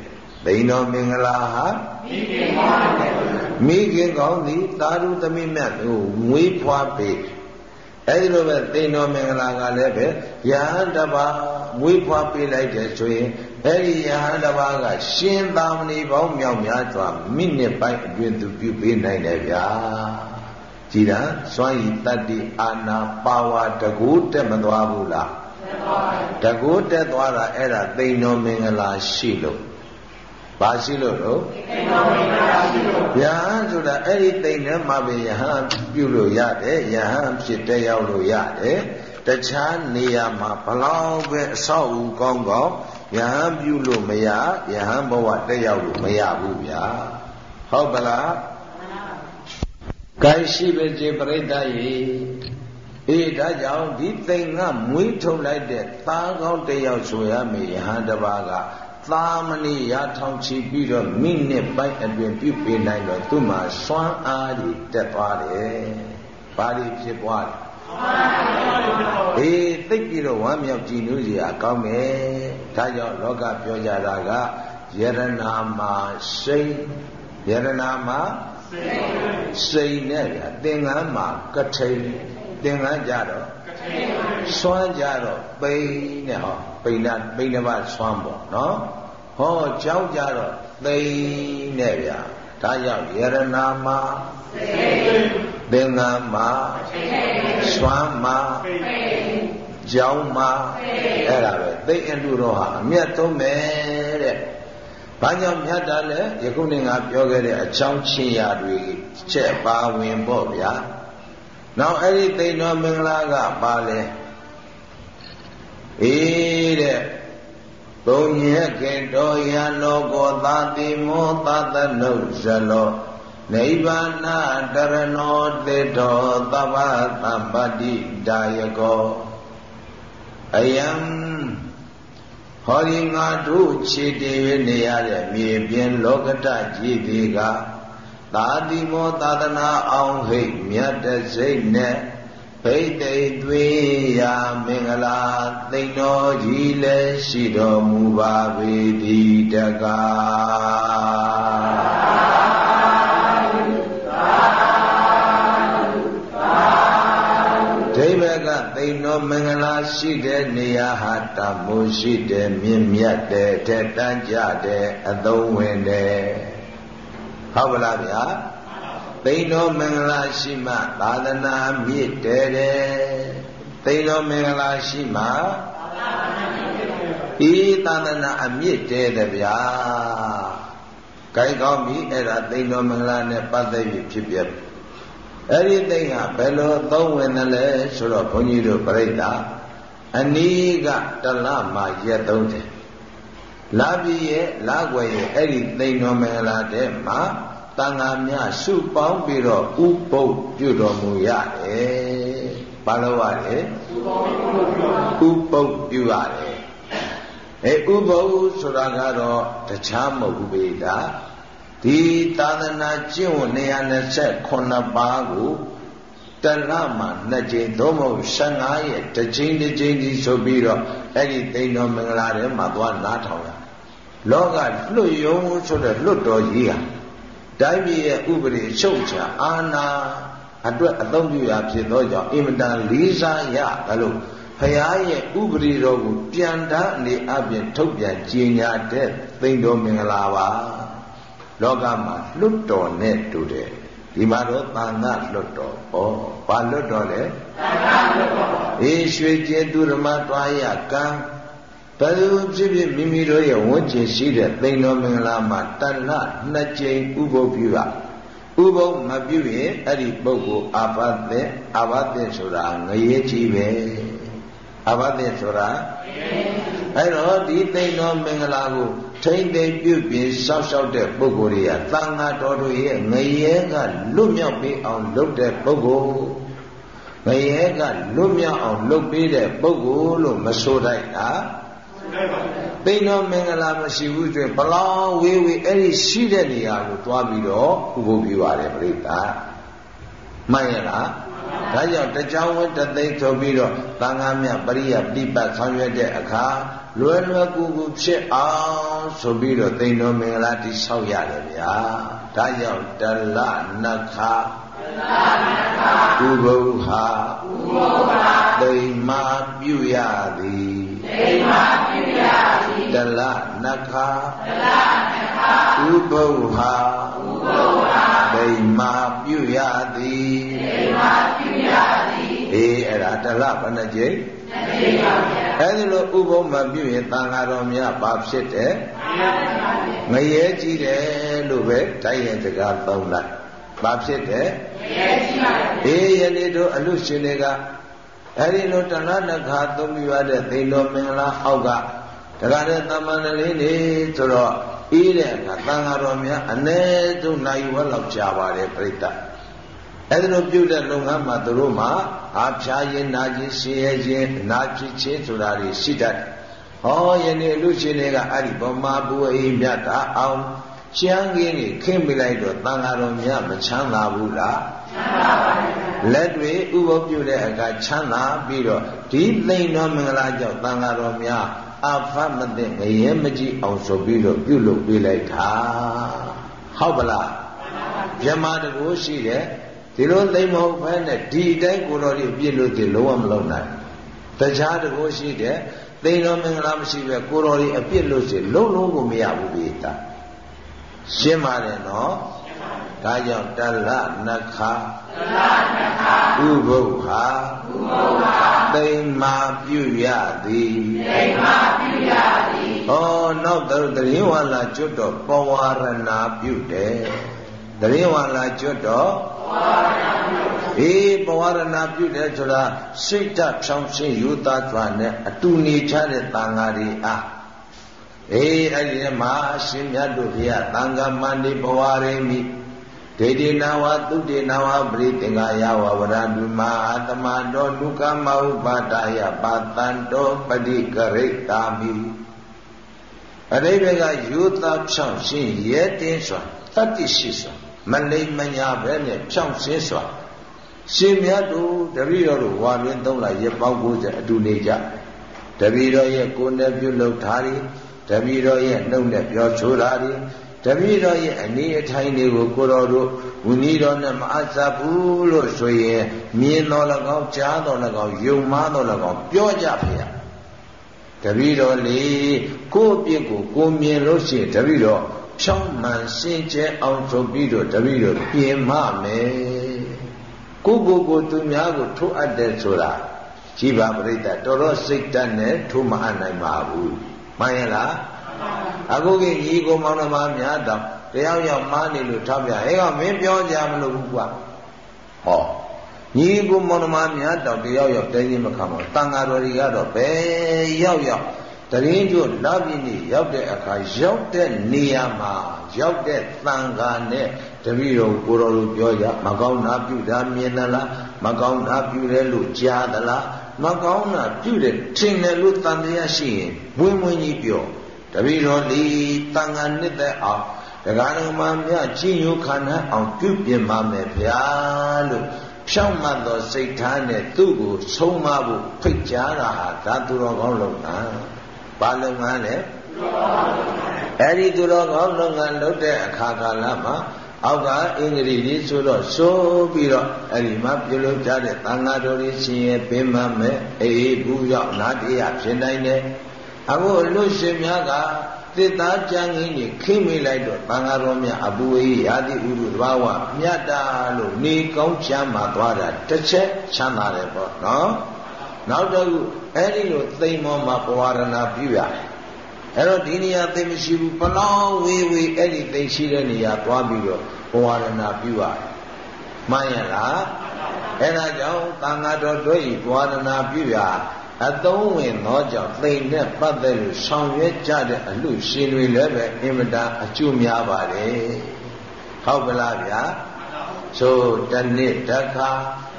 သိန်းတော်မင်္ဂလာဟာမိခင်ကောင်းတဲ့မိခင်ကောင်းသည်သာရုသမီးမြတ်ကိုမွေးဖွားပေးအဲဒီလိုပဲသိန်းတော်မင်္ဂလာကလည်းပဲယဟန်တပါမွေးဖွားပေးလိုက်တယ်ဆိုရင်အဲဒီယဟန်တပါကရှင်သာမဏေပေါင်းမြောက်များစွာမိနစ်ပိုင်းအတွင်းသူပြုပေးနိုင်တယ်ဗျာ ကြည်တာစွမ်းရည်တတ္တိအာနာပါဝါတကူတက်မသွားဘူးလားတကူတက်သွားတာအဲ့ဒါသိန်တော်မင်္ဂလာရှိလို့ဘာရှိလို့လို့သိန်တော်မင်္ဂလာရှိလို့ယဟန်ဆိုတာအဲ့ဒီသိန်ထဲမှာပဲယဟန်ပြုလို့ရတယ်ယဟန်ဖြစ်တက်ရောက်လို့ရတယ်တခြားနေရာမှာဘလောက်ပဲအဆောက်အဦကောင်းကောင်းယဟန်ပြုလို့မရယဟန်ဘဝတက်ရောက်လို့မရဘူးဗျာဟုတ်ပလား ကိုင်ရှိပဲကျေပရိသတ်ရေအေးဒါကြောင့်ဒီသိင်္ဂမွေးထုတ်လိုက်တဲ့သားကောင်းတယောက်ဆိုရမယ်ယဟန်တပါးကသာမဏေရထောင်ချီပြီးတော့မိနစ်ပိုင်းအတွင်းပြုပေးနိုင်တော့သူ့မှာစွမ်းအားကြီးတက်သွားတယ်။ဘာတွေဖြစ်သွားလဲ။အေးသိပြီးတော့ဝမ်းမြောက်ကြည်နူးစရာကောင်းမယ်။ဒါကြောင့်လောကပြောကြတာကယရနာမှာစိတ်ယရနာမှာ စိတ်နဲ့ဗျာသင်္ကန်းမှာကထိန်သင်္ကန်းကြတော့စွမ်းကြတော့ပိန်နဲ့ဟောပိန်နာပိန်တစ်ပါးစွမ်းပေါ့နော်ဟောကြောက်ကြတော့သိန်နဲ့ဗျာဒါကြောင့်ယရနာမှာသင်္ကန်းမှာစွမ်းမှာကြောင်းမှာအဲ့ဒါပဲသိအလူတော်ဟာအမျက်သုံးမယ်တဲ့ ဘာကြောင့်မြတ်တာလဲယခုနေ့ငါပြောခဲ့တဲ့အကြောင်းချင်းရာတွေချက်ပါဝင်ပေါ့ဗျာနောက်အဲ့ဒီသိတော်မင်္ဂလာကပါလဲအေးတဲ့သုံးညက်ကေတော်ယလောကောသာတိမောသတနုဇလောနိဗ္ဗာနတရဏောတေတောသဗ္ဗသပ္ပတိဒါယကောအယံ ဟောဒီငါတို့ခြေတည်ရနေရတဲ့မြေပြင်လောကတကြီးတွေကသာတိမောသာသနာအောင်ဟိတ်မြတ်တစိတ်နဲ့ဘိတိတ်သွေးရာမင်္ဂလာသိမ့်တော်ကြီးလည်းရှိတော်မူပါပေသည်တကား ရှိတဲ့နေရာဟာတမိုးရှိတဲ့မြင့်မြတ်တဲ့ထက်တန်းကြတဲ့အသုံးဝင်တဲ့ဟုတ်ပါလားဗျာသိတော်မင်္ဂလာရှိမှသာသနာမြင့်တယ်တဲ့သိန်တော်မင်္ဂလာရှိမှဤသာသနာအမြင့်တဲတဲ့ဗျာ။ကိုင်ကောင်းပြီအဲ့ဒါသိန်တော်မင်္ဂလာနဲ့ပတ်သက်ပြီးဖြစ်ပြအဲ့ဒီသိင်ကဘယ်လိုသုံးဝင်တယ်လဲဆိုတော့ဘုန်းကြီးတို့ပြိဿ အနီးကတလမှာရက်သုံးတယ်လာပြီရဲ့လာွယ်ရဲ့အဲ့ဒီသိန်တော်မင်္ဂလာတဲ့မှာတန်ဃာများစုပေါင်းပြီးတော့ဥပုပ်ပြုတော်မူရတယ်။ဘာလို့ရလဲ။ဥပုပ်ပြုရတယ်။အဲဥပုပ်ဆိုတာကတော့တခြားမဟုတ်ဘူးပေတာ။ဒီသာသနာကျင့်ဝတ်129ပါးကို တလမှာနှစ်ကြိမ်သို့မဟုတ်15ရက်တစ်ကြိမ်တစ်ကြိမ်ဒီဆိုပြီးတော့အဲ့ဒီသိန်တော်မင်္ဂလာထဲမှာသွားနားထောင်ရလောကလွတ်ယုံဆိုတဲ့လွတ်တော်ကြီးဟာတိုင်းပြည်ရဲ့ဥပဒေချုပ်ချာအာဏာအတွက်အသုံးပြုရာဖြစ်သောကြောင့်အင်မတန်လေးစားရဘလို့ဖရာရဲ့ဥပဒေတော်ကိုပြန်တန်းအနေအပြင်ထုတ်ပြန်ကြေညာတဲ့သိန်တော်မင်္ဂလာပါလောကမှာလွတ်တော်နဲ့တူတယ် ဒီမှာတော့သံဃာလွတ်တော်ဩဘာလွတ်တော်လဲသံဃာလွတ်တော်အေးရွှေကျေသူဓမ္မတွားရကံဘယ်လိုဖြစ်ဖြစ်မိမိတို့ရဲ့ဝန်းကျင်ရှိတဲ့သိန်တော်မင်္ဂလာမှာတဏ္ဍနှစ်ကြိမ်ဥပုပ်ပြုတာဥပုပ်မပြုရင်အဲ့ဒီပုဂ္ဂိုလ်အာဘသေအာဘသေဆိုတာငရေကြီးပဲအာဘသေဆိုတာအဲ့တော့ဒီသိန်တော်မင်္ဂလာကို ထိမ့်သိမ့်ပြုပြင်စောက်ရှောက်တဲ့ပုဂ္ဂိုလ်တွေကသံဃာတော်တို့ရဲ့ငရဲကလွတ်မြောက်ပြီးအောင်လုပ်တဲ့ပုဂ္ဂိုလ်ငရဲကလွတ်မြောက်အောင်လုပ်ပေးတဲ့ပုဂ္ဂိုလ်လို့မဆိုတိုက်တာသိန်တော်မင်္ဂလာမရှိဘူးဆိုရင်ဘလောင်ဝေးဝေးအဲ့ဒီရှိတဲ့နေရာကိုသွားပြီးတော့ဥပုပ်ပြုရတယ်ပြိတ္တာမှန်ရလား ဒါကြောင့်တကြောင်ဝတ္တသိဆိုပြီးတော့သံဃာမြပရိယပြိပတ်ဆောင်ရွက်တဲ့အခါလွယ်လွယ်ကူကူဖြစ်အောင်ဆိုပြီးတော့သိန်တော်မင်္ဂလာတိဆောက်ရတယ်ဗျာဒါကြောင့်တလနခဥပုဟ္ဟာသိမာပြုရသည်သိမာပြုရသည်တလနခဥပုဟ္ဟာသိမာပြုရသည်သိ မာပြုရသည်အေးအဲ့ဒါတလဘယ်နှကြိမ်အဲဒီလိုဥပုံမပြုရင်တန်ဃာတော်များဘာဖြစ်တယ်ငရဲကြီးတယ်လို့ပဲတိုက်ရင်စကားသုံးလိုက်ဘာဖြစ်တယ်ငရဲကြီးပါအေးယနေ့တို့အလူရှင်တွေကအဲဒီလိုတဏှနခါသုံးပြရတဲ့သိတော်မင်္ဂလာအောက်ကတခါတဲ့တမန်လေးနေဆိုတော့အေးတဲ့အခါတန်ဃာတော်များအ ਨੇ ဆုံးနိုင်ဝက်လောက်ကြာပါတယ်ပြိတ္တ အဲဒီလိုပြုတဲ့လုပ်ငန်းမှာသူတို့မှာအာဖြာရင်နာခြင်းရှင်ရခြင်းနာဖြစ်ခြင်းဆိုတာတွေရှိတတ်ဟောယနေ့လူရှင်တွေကအဲ့ဒီဗမာဘူအိမြတ်တာအောင်ရှမ်းကင်းကြီးခင်းမိလိုက်တော့တန်ဃာတော်များမချမ်းသာဘူးလားချမ်းသာပါဘူးလက်တွေဥပပြုတဲ့အခါချမ်းသာပြီးတော့ဒီသိန်တော်မင်္ဂလာကြောင့်တန်ဃာတော်များအဖတ်မသိငရဲမကြည့်အောင်ဆိုပြီးတော့ပြုလုပ်ပေးလိုက်တာဟုတ်ပလားမြမတကူရှိတယ် ဒီလိုသိမဟုတ်ဘဲနဲ့ဒီအတိုင်းကိုတော်ဒီပြည့်လို့ဒီလုံးဝမလုံးနိုင်တခြားတကူရှိတယ်သိတော်မင်္ဂလာမရှိပဲကိုတော်ဒီအပြစ်လို့ရှိလုံးလုံးကိုမရဘူးပိတာရှင်းပါတယ်နော်ဒါကြောင့်တလနခတလနခဥပု္ပ္ပာဥပု္ပ္ပာသိမ္မာပြုရသည်သိမ္မာပြုရသည်ဟောနောက်တော့တရင်ဝါလာကျွတ်တော့ပဝါရဏပြုတယ် တရင်ဝါလာကျွတ်တော့ပဝါရဏပြုအေးပဝါရဏပြုတယ်ဆိုတာစိတ်ဓာတ်ဖြောင်းရှင်းယူသားစွာနဲ့အတူနေချတဲ့တန်ဃာတွေအားအေးအဲ့ဒီမှာရှင်မြတ်တို့ဘုရားတန်ခါမန္တိဘဝရေမိဒေတိနာဝသုတေနာဝပရိသင်္ကာယဝဝရတုမအာတမတောဒုက္ခမဟုပါဒယပါတံတောပတိကရိတာမိအရိဘေကယူသဖြောင့်ရှင်းရဲတင်းစွာတတ္တိရှိစွာ မလိမ္မညာပဲနဲ့ဖြောင့်ရှင်းစွာရှင်မြတ်တို့တပည့်တော်တို့ဝါရင်းသုံးလာရက်ပေါင်း90အတူနေကြတပည့်တော်ရဲ့ကိုယ်နဲ့ပြုလုပ်ထားသည်တပည့်တော်ရဲ့နှုတ်နဲ့ပြောဆိုတာတွေတပည့်တော်ရဲ့အနေအထိုင်တွေကိုကိုတော်တို့ဝိနည်းတော်နဲ့မအပ်သဘူးလို့ဆိုရင်မြင်တော်၎င်းကြားတော်၎င်းယုံမှားတော်၎င်းပြောကြဖေရတပည့်တော်လေကိုယ့်အပြစ်ကိုကိုမြင်လို့ရှိရင်တပည့်တော် ဖြောင်းမှန်စင်ကြဲအောင်ဆိုပြီးတော့တပည့်တော်ပြင်မမယ်ကိုကိုကိုသူများကိုထုတ်အပ်တယ်ဆိုတာကြည်ပါပြိတ္တတော်တော်စိတ်တတ်နဲ့ထိုးမအပ်နိုင်ပါဘူးမှန်ရဲ့လားအခုကညီကိုမောင်နှမများတော့တယောက်ယောက်မှားနေလို့ထောက်ပြဟဲ့ကမင်းပြောကြမလို့ဘူးကွာဟောညီကိုမောင်နှမများတော့တယောက်ယောက်တင်းကြီးမခံပါဘူးတန်ဃာတော်တွေကတော့ဘယ်ရောက်ရောက် တရင်ကျွလာပြည့်နေရောက်တဲ့အခါရောက်တဲ့နေရာမှာရောက်တဲ့သံဃာနဲ့တပည့်တော်ကိုတော်တို့ပြောကြမကောင်းတာပြုတာမြင်သလားမကောင်းတာပြုတယ်လို့ကြားသလားမကောင်းတာပြုတယ်ထင်တယ်လို့တန်တရားရှိရင်ဝင်းဝင်းကြီးပြောတပည့်တော်လီတန်ဃာနှစ်သက်အောင်တရားတော်မှာမြကြည်ညိုခန္ဓာအောင်ပြုပြင်ပါမယ်ဗျာလို့ဖြောင့်မတ်သောစိတ်ထားနဲ့သူ့ကိုဆုံးမဖို့ဖိတ်ကြားတာဟာဒါသူတော်ကောင်းလုပ်တာ ဘာလုပ်ငန်းလဲအဲ့ဒီသူတော်ကောင်းလုပ်ငန်းလုပ်တဲ့အခါကာလမှာအောက်ကအင်္ဂလိပ်ကြီးဆိုတော့စိုးပြီးတော့အဲ့ဒီမှာပြုလုပ်ကြတဲ့သံဃာတော်ကြီးရှင်ရဲ့ပင်မမဲ့အေးဘူးရောက်နာတရားဖြစ်နိုင်တယ်အခုအလို့ရှင်များကသစ္စာကြံငင်းကြီးခိမိလိုက်တော့သံဃာတော်များအပူဝေးရာတိဥရုတဘာဝမြတ်တာလို့နေကောင်းချမ်းသာသွားတာတစ်ချက်ချမ်းသာတယ်ပေါ့နော် နောက်တစ်ခုအဲ့ဒီလိုသိမ်မောမှာပဝရဏပြုရတယ်အဲ့တော့ဒီနေရာသိမရှိဘူးဘလောက်ဝေးဝေးအဲ့ဒီသိရှိတဲ့နေရာသွားပြီးတော့ဘဝရဏပြုရတယ်မှန်ရလားအဲ့ဒါကြောင့်သံဃာတော်တို့ဤဘဝရဏပြုရအသုံးဝင်သောကြောင့်သိနဲ့ပတ်သက်လို့ဆောင်ရွက်ကြတဲ့အမှုရှင်တွေလည်းပဲအင်မတန်အကျိုးများပါတယ်ဟုတ်ပလားဗျာဆိုတနေ့တခါ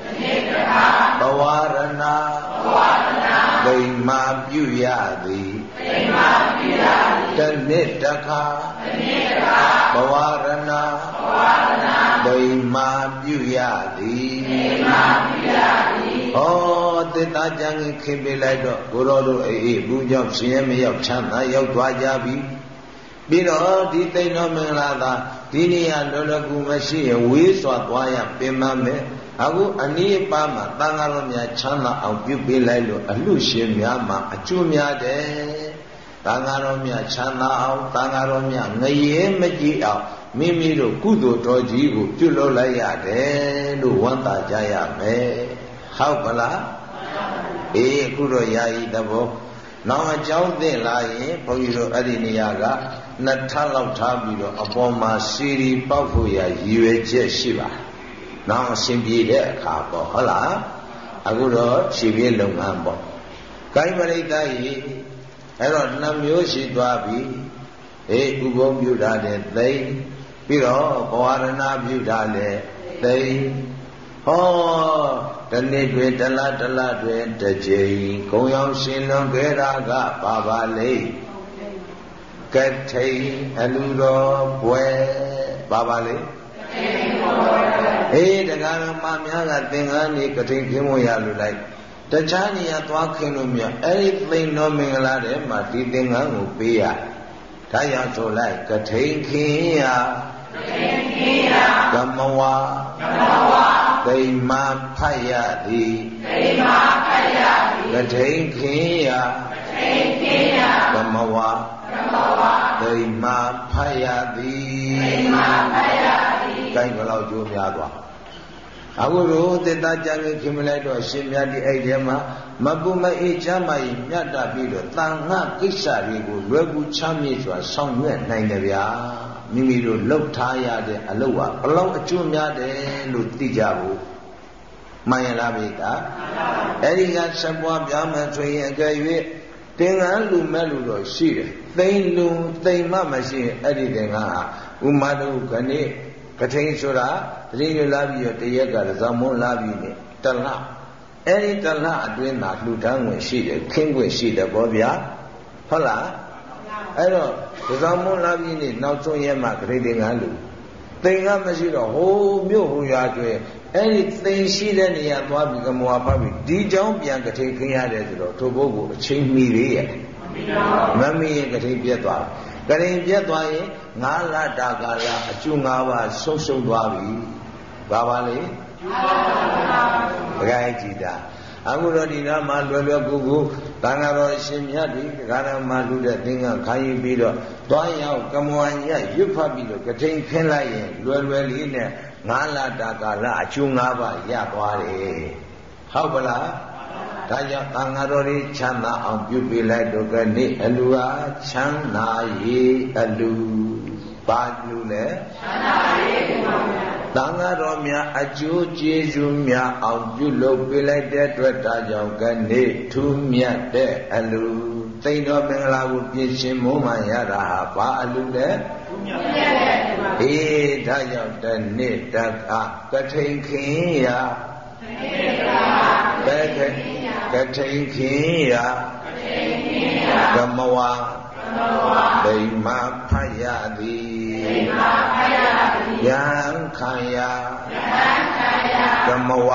တနေ့တခါဘဝရဏဘဝရဏဒိမာပြုရသည်ဒိမာပြုရသည်တနေ့တခါတနေ့တခါဘဝရဏဘဝရဏဒိမာပြုရသည်ဒိမာပြုရသည်ဩတေတာကြံခင်ပေးလိုက်တော့ကိုတော်တို့အေးအေးဘူးကြောင့်ရှင်ရမရောက်ချမ်းသာရောက်သွားကြပြီပြီးတော့ဒီသိဏ္ဍမင်္ဂလာသာဒီနေရာလောလကူမရှိရင်ဝေးစွာသွားရပင်မမယ် အခုအနည်းပါးမှာတန်ဃာတော်များချမ်းသာအောင်ပြုပေးလိုက်လို့အလှရှင်များမှာအကျိုးများတယ်တန်ဃာတော်များချမ်းသာအောင်တန်ဃာတော်များငရဲမကြည့်အောင်မိမိတို့ကုသိုလ်တော်ကြီးကိုပြုလုပ်လိုက်ရတယ်လို့ဝမ်းသာကြရမယ်ဟုတ်ပါလားအေးအခုတော့ယာယီသဘောနောက်အကြောင်းသိလာရင်ဘုန်းကြီးတို့အဲ့ဒီနေရာကနှစ်ထပ်လောက်ထားပြီးတော့အပေါ်မှာစီရီပေါက်ဖို့ရရည်ရွယ်ချက်ရှိပါတယ်။ နောက်အရှင်ပြေတဲ့အခါပေါ့ဟုတ်လား။အခုတော့ခြေပြေလုပ်ငန်းပေါ့။ကိုင်းပရိသတ်ကြီးအဲ့တော့နှမျိုးရှိသွားပြီ။အေးဥပုံပြုတာတဲ့သိပြီးတော့ဘဝရဏပြုတာတဲ့သိဟောတနေ့တွေတလတလတွေတစ်ချိန်ကုံရောက်ရှင်လွန်ခဲ့တာကပါပါလေကထိန်အလူတော်ပွဲပါပါလေ အေးတရားတော်မှများကသင်္ကန်းနေကထိန်ခင်းမရလို့လိုက်တခြားနေရာသွားခင်းလို့မြအဲ့ဒီသိန်တော်မင်္ဂလာတဲ့မှာဒီသင်္ကန်းကိုပေးရဒါကြောင့်ဆိုလိုက်ကထိန်ခင်းရကထိန်ခင်းရကမဝကမဝဒိမဖတ်ရသည်ဒိမဖတ်ရသည်ကထိန်ခင်းရကထိန်ခင်းရကမဝကမဝဒိမဖတ်ရသည်ဒိမဖတ်ရ သည်ကိုင်းဘလောက်ကျိုးများသွားအခုလိုတေတကြံခင်မလိုက်တော့ရှင်မြတ်ဒီအဲ့ဒီမှာမပုမအေးချမ်းမကြီးမြတ်တာပြီးတော့တန်ငှကိစ္စတွေကိုလွယ်ကူချမ်းမြေ့စွာဆောင်ရွက်နိုင်တယ်ဗျာမိမိတို့လှုပ်ထားရတဲ့အလုပ်ဟာဘလောက်အကျိုးများတယ်လို့သိကြဖို့မှန်ရလားဗျာအဲ့ဒီကဆက်ပွားပြောင်းမှဆိုရင်အကယ်၍တင်္ဂန်းလူမဲ့လူတော့ရှိတယ်သိမ့်လူသိမ့်မှမရှိရင်အဲ့ဒီတင်္ဂန်းဟာဥမာတို့ခဏိ ကထိန်ဆိုတာတတိယလာပြီးတော့တရက်ကဇောင်းမွန်းလာပြီးနဲ့တလအဲ့ဒီတလအတွင်းသာလှူဒန်းဝင်ရှိတယ်ခင်းခွင့်ရှိတယ်ဗောဗျာဟုတ်လားအဲ့တော့ဇောင်းမွန်းလာပြီးနဲ့နောက်ဆုံးရက်မှဂရိတ်တင်ကလူတိမ်ကမရှိတော့ဟိုမြို့ဟိုရွာတွေအဲ့ဒီတိမ်ရှိတဲ့နေရာသွားပြီးကမောဖတ်ပြီးဒီကြောင်းပြန်ကထိန်ခင်းရတယ်ဆိုတော့ထိုပုဂ္ဂိုလ်အချင်းမီလေးရဲ့မမီရင်ကထိန်ပြတ်သွားတယ် ကရင်ပြတ်သွားရင်ငါးလတာကာလအကျိုး၅ပါးဆုံးရှုံးသွားပြီဘာပါလဲဘဂိုင်းကြည်တာအခုတော့ဒီနားမှာလွယ်လွယ်ကူကူသံဃာတော်ရှင်မြတ်ဒီဂါရမလူတဲ့သင်္ကန်းခိုင်းယူပြီးတော့တွားရောက်ကမွန်ရရွတ်ဖတ်ပြီးတော့ကထိန်ခင်းလိုက်ရင်လွယ်လွယ်လေးနဲ့ငါးလတာကာလအကျိုး၅ပါးရသွားတယ်ဟုတ်ပလား ဒါကြောင့်သံဃာတော်တွေချမ်းသာအောင်ပြုပေးလိုက်တော့ကနေ့အလူဟာချမ်းသာရေးအလူဘာလူလဲချမ်းသာရေးပါဗျာသံဃာတော်များအကျိုးကျေးဇူးများအောင်ပြုလုပ်ပေးလိုက်တဲ့အတွက်ဒါကြောင့်ကနေ့ထူးမြတ်တဲ့အလူသိမ့်တော်မင်္ဂလာကိုပြည့်ရှင်မိုးမှန်ရတာဟာဘာအလူလဲထူးမြတ်တဲ့အေးဒါကြောင့်တနေ့တခကထိန်ခင်ရာဘယ်က ထိန်ခင်ရာကမဝဒိမဖတ်ရသည်ယံခံရကမဝ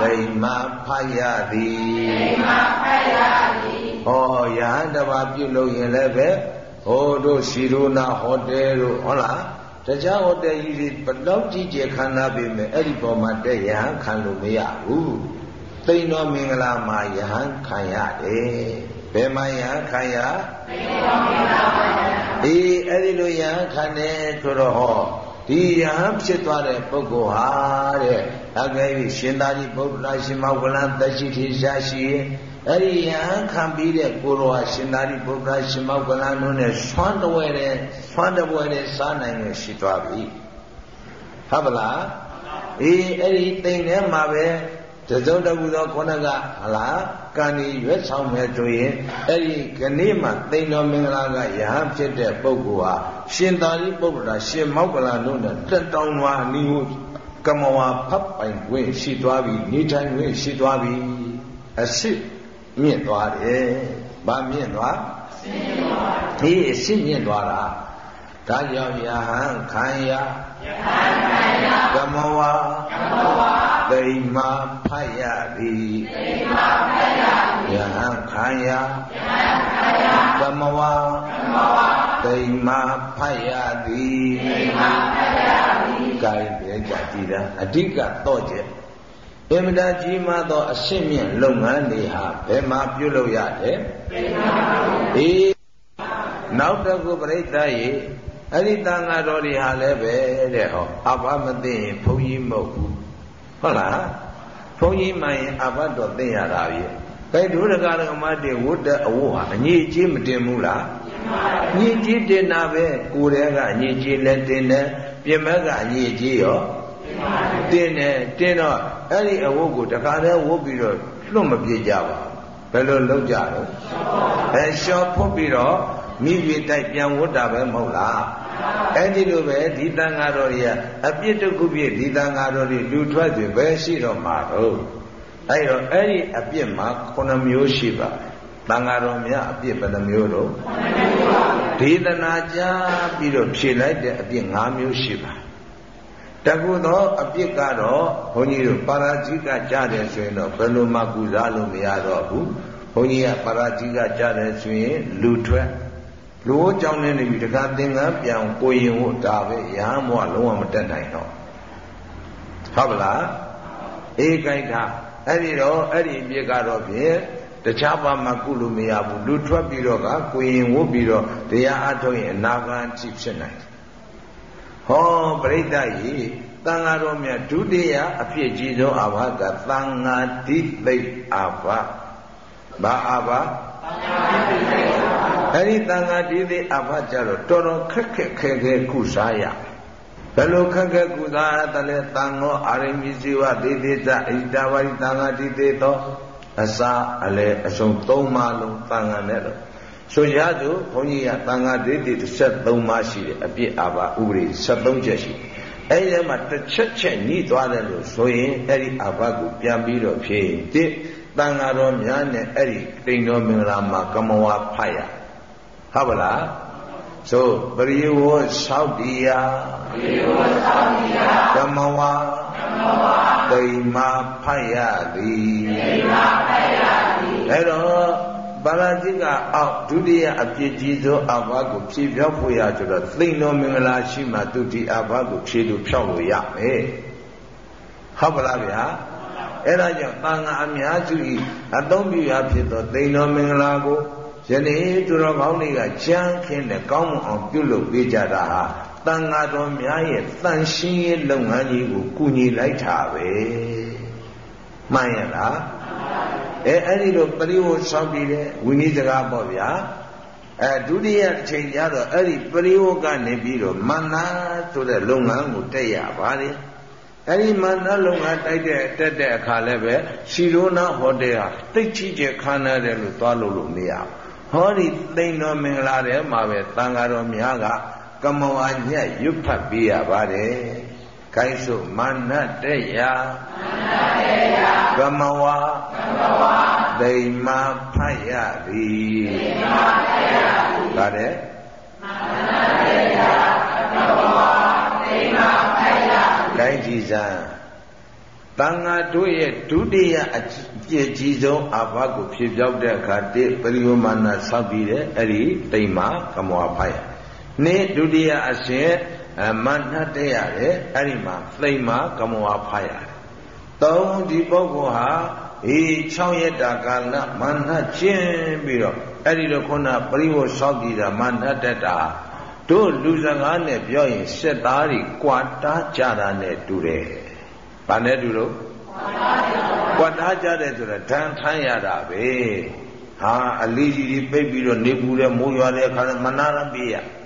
ဒိမဖတ်ရသည်ဟောယဟန်တပါပြုလို့ရင်လည်းပဲဟိုတို့စီရိုနာဟိုတယ်တို့ဟုတ်လားတခြားဟိုတယ်ကြီးတွေဘလောက်ကြီးကျယ်ခမ်းနားပေမဲ့အဲ့ဒီပေါ်မှာတဲ့ယဟန်ခံလို့မရဘူး သိန်တော်မင်္ဂလာမှာယဟန်ခံရတယ်ဘယ်မှာယဟန်ခံရသိန်တော်မင်္ဂလာမှာအေးအဲ့ဒီလိုယဟန်ခံတယ်ဆိုတော့ဟောဒီယဟန်ဖြစ်သွားတဲ့ပုဂ္ဂိုလ်ဟာတဲ့အကယ်၍ရှင်သာရိပုတ္တရာရှင်မောဂလန်တရှိထေရှားရှိရင်အဲ့ဒီယဟန်ခံပြီးတဲ့ကိုရောဟာရှင်သာရိပုတ္တရာရှင်မောကလန်တို့နဲ့ဆွမ်းတဝဲတဲ့ဆွမ်းတပွဲတဲ့စားနိုင်ရရှိသွားပြီဟုတ်ပလားအေးအဲ့ဒီတိမ်ထဲမှာပဲ တစုံတကူသောခုနကဟလားကံဒီရွက်ဆောင်မဲ့ဆိုရင်အဲ့ဒီကနေ့မှတိမ်တော်မင်္ဂလာကယဟန်ဖြစ်တဲ့ပုဂ္ဂိုလ်ဟာရှင်သာရိပုတ္တရာရှင်မောကလန်တို့နဲ့တက်တောင်းဝါနီဟုကမဝါဖတ်ပိုင်ခွင့်ရှိသွားပြီနေထိုင်ခွင့်ရှိသွားပြီအစစ်မြင့်သွားတယ်။ဘာမြင့်သွား။မြင့်သွား။ဒီအရှင်းမြင့်သွားတာဒါကြောင့်ယဟန်ခံရ ယဟန်ခံရကမဝါကမဝါဒိမဖတ်ရသည်ဒိမဖတ်ရသည်ယဟန်ခံရယဟန်ခံရကမဝါကမဝါဒိမဖတ်ရသည်ဒိမဖတ်ရသည်ကြိုင်ပဲကြည်တာအဓိကတော့ကျအင်မတန်ကြီးမားသောအရှင်းမြင့်လုပ်ငန်းတွေဟာဘယ်မှာပြုလုပ်ရလဲအေးနောက်တကူပြိဿရေ အဲ့ဒီတန်ဃာတော်တွေဟာလည်းပဲတဲ့ဟောအဘမသိရင်ဘုန်းကြီးမဟုတ်ဘူးဟုတ်လားဘုန်းကြီးမှရင်အဘတော်သိရတာပြီဘယ်ဒုရကရကမတွေဝတ်တဲ့အဝတ်ဟာအငြိအကျေးမတင်ဘူးလားညင်ကြီးတင်တာပဲကိုယ်တည်းကအညင်ကြီးလည်းတင်တယ်ပြင်မကအညင်ကြီးရောတင်းတယ်တင်းတော့အဲ့ဒီအဝတ်ကိုတခါတည်းဝတ်ပြီးတော့လွတ်မပြေကြပါဘယ်လိုလုပ်ကြတော့အဲလျှော်ဖုတ်ပြီးတော့မိမိတိုက်ပြန်ဝတ်တာပဲမဟုတ်လား အဲ့ဒီလိုပဲဒီတန်ဃာတော်တွေကအပြစ်တစ်ခုပြည့်ဒီတန်ဃာတော်တွေလူထွက်တွေပဲရှိတော့မှာတော့အဲ့တော့အဲ့ဒီအပြစ်မှာ9မျိုးရှိပါတန်ဃာတော်များအပြစ်ဘယ်နှမျိုးတော့ဒေသနာကြားပြီးတော့ဖြေလိုက်တဲ့အပြစ်5မျိုးရှိပါတကုသောအပြစ်ကတော့ဘုန်းကြီးတို့ပါရာဇိကကြားတယ်ဆိုရင်တော့ဘယ်လိုမှကုစားလို့မရတော့ဘူးဘုန်းကြီးကပါရာဇိကကြားတယ်ဆိုရင်လူထွက် လူကြောင့်နေပြီတခါသင်္ကန်းပြောင်ကိုရင်ဟုတ်ဒါပဲရဟန်းဘဝလုံးဝမတက်နိုင်တော့ဟုတ်ပလားအေးကြိုက်တာအဲ့ဒီတော့အဲ့ဒီအပြစ်ကတော့ဖြင့်တခြားဘာမှကုလို့မရဘူးလူထွက်ပြီးတော့ကကိုရင်ဝတ်ပြီးတော့တရားအထုတ်ရင်အနာဂတ်ဖြစ်နိုင်တယ်ဟောပရိသတ်ကြီးတန်ဃာတော်မြတ်ဒုတိယအဖြစ်ကြီးဆုံးအာဘကသံဃာတိသိအာဘဘာအာဘ အဲ့ဒီသံဃာတိသိအာဘကြတော့တော်တော်ခက်ခက်ခဲခဲကုစားရဘယ်လိုခက်ခဲကုစားရတလဲတန်ဃောအာရိမိဇိဝဒေသေသဣတဝါရိသံဃာတိသိသောအစာအလဲအစုံ၃ပါးလုံးသံဃာနဲ့တော့ဆိုကြသူဘုန်းကြီးကတန်ခါဒိဋ္ဌိ13ပါးရှိတယ်အပြစ်အာဘာဥပဒေ73ချက်ရှိအဲ့ဒီမှာတစ်ချက်ချက်ညှိသွားတယ်လို့ဆိုရင်အဲ့ဒီအာဘာကိုပြန်ပြီးတော့ဖြေတစ်တန်ဃာတော်များနဲ့အဲ့ဒီတိန်တော်မင်္ဂလာမှာကမဝါဖတ်ရ ဟုတ်ပါလားဆိုပရိဝေသောက်တိယပရိဝေသောက်တိယကမဝါကမဝါတိမ်မာဖတ်ရသည်တိမ်မာဖတ်ရသည်အဲ့တော့ပါရာဇိကအောက်ဒုတိယအပြစ်ကြီးဆုံးအဘကိုဖြည့်ပြောက်ဖို့ရဆိုတော့သိန်တော်မင်္ဂလာရှိမှသူဒီအဘကိုဖြည့်လို့ဖြောက်လို့ရမယ်ဟုတ်ပါလားဗျာအဲ့ဒါကြောင့်တန်ခါအများစုဤအသုံးပြုရဖြစ်သောသိန်တော်မင်္ဂလာကို ယနေ့သူတော်ကောင်းတွေကကြမ်းခင်းတဲ့ကောင်းမွန်အောင်ပြုလုပ်ပေးကြတာဟာတန်ခါတော်များရဲ့တန်ရှင်းရေးလုပ်ငန်းကြီးကိုကူညီလိုက်တာပဲမှန်ရလားအဲအဲ့ဒီလိုပရိဝဆောက်တည်တဲ့ဝိနည်းစကားပေါ့ဗျာအဲဒုတိယအချိန်ကျတော့အဲ့ဒီပရိဝကနေပြီးတော့မန္နာဆိုတဲ့လုပ်ငန်းကိုတက်ရပါတယ်အဲ့ဒီမန္နာလုပ်ငန်းတိုက်တဲ့တက်တဲ့အခါလည်းပဲရှီရိုနာဟိုတယ်ဟာတိတ်ချီကျခမ်းနားတယ်လို့သွားလို့လို့မရဘူး ဟောဒီသိမ့်တော်မင်္ဂလာထဲမှာပဲတန်ဃာတော်များကကမဝါညက်ရွတ်ဖတ်ပေးရပါတယ်ခိုင်းစို့မာနတေယကမဝါဒိမဖတ်ရသည်ဒါတဲ့ကိုင်းကြည်စံ တန်ဃာတို့ရဲ့ဒုတိယအကျဉ်ကြီးဆုံးအဘကိုဖြည့်ပြောက်တဲ့အခါတိပရိယမနာဆောက်ပြီးတဲ့အဲ့ဒီတိမ်မာကမောဖတ်ရနေ့ဒုတိယအရှင်အမဏတ်တရတယ်အဲ့ဒီမှာသိမ့်မှာကမောဖတ်ရတယ်သုံးဒီပုဂ္ဂိုလ်ဟာအေး6ရက်တာကာလမဏတ်ကျင်းပြီးတော့အဲ့ဒီတော့ခုနပရိဝဆောက်ပြီးတာမဏတ်တတာတို့လူစကားနဲ့ပြောရင်စက်သားတွေကြွာတားကြတာနဲ့တူတယ်။ ဘာနဲ့တူလို့ကြွာတားကြတယ်ဆိုတာဓာန်ထမ်းရတာပဲ။ဟာအလေးကြီးကြီးပိတ်ပြီးတော့နေပူတဲ့မိုးရွာတဲ့အခါမနာရပြေးရ။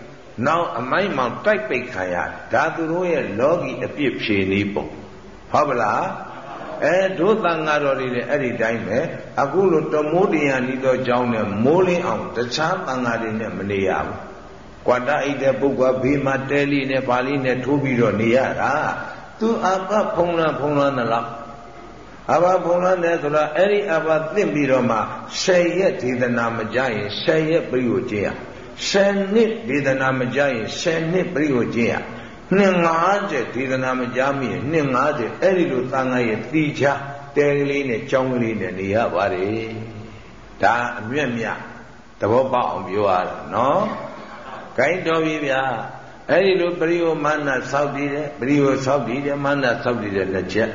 နောက်အမိုက်မောင်တိုက်ပိတ်ခံရဒါသူတို့ရဲ့လောကီအပြစ်ဖြေနေပုံဟုတ်ပလားအဲဒုသံဃာတော်တွေလည်းအဲ့ဒီတိုင်းပဲအခုလိုတမိုးတရားဤသောကြောင်းနဲ့မိုးလင်းအောင်တခြားသံဃာတွေနဲ့မနေရဘူးကွာတအိတ်တဲ့ပုဂ္ဂိုလ်ဘေးမှာတဲလီနဲ့ပါဠိနဲ့ထိုးပြီးတော့နေရတာ သူအဘဖုံးလန်းဖုံးလန်းသလားအဘဖုံးလန်းတယ်ဆိုတာအဲ့ဒီအဘသင့်ပြီးတော့မှဆယ်ရက်ဒေသနာမကြရင်ဆယ်ရက်ပြိကိုကျင့်ရဆယ်နှစ်ဒေသနာမကြရင်ဆယ်နှစ်ပြိကိုကျင့်ရနှစ်90ဒေသနာမကြမိရင်နှစ်90အဲ့ဒီလိုသံဃာရဲ့တီချာတဲကလေးနဲ့ကြောင်းကလေးနဲ့နေရပါတယ်ဒါအမြတ်မြတ်သဘောပေါက်အောင်ပြောရတာနော်ဂိုင်းတော်ပြီဗျာ အဲ့ဒီလိုပရိယောမာနဆောက်တည်တယ်ပရိယောဆောက်တည်တယ်မာနဆောက်တည်တယ်လက်ချက်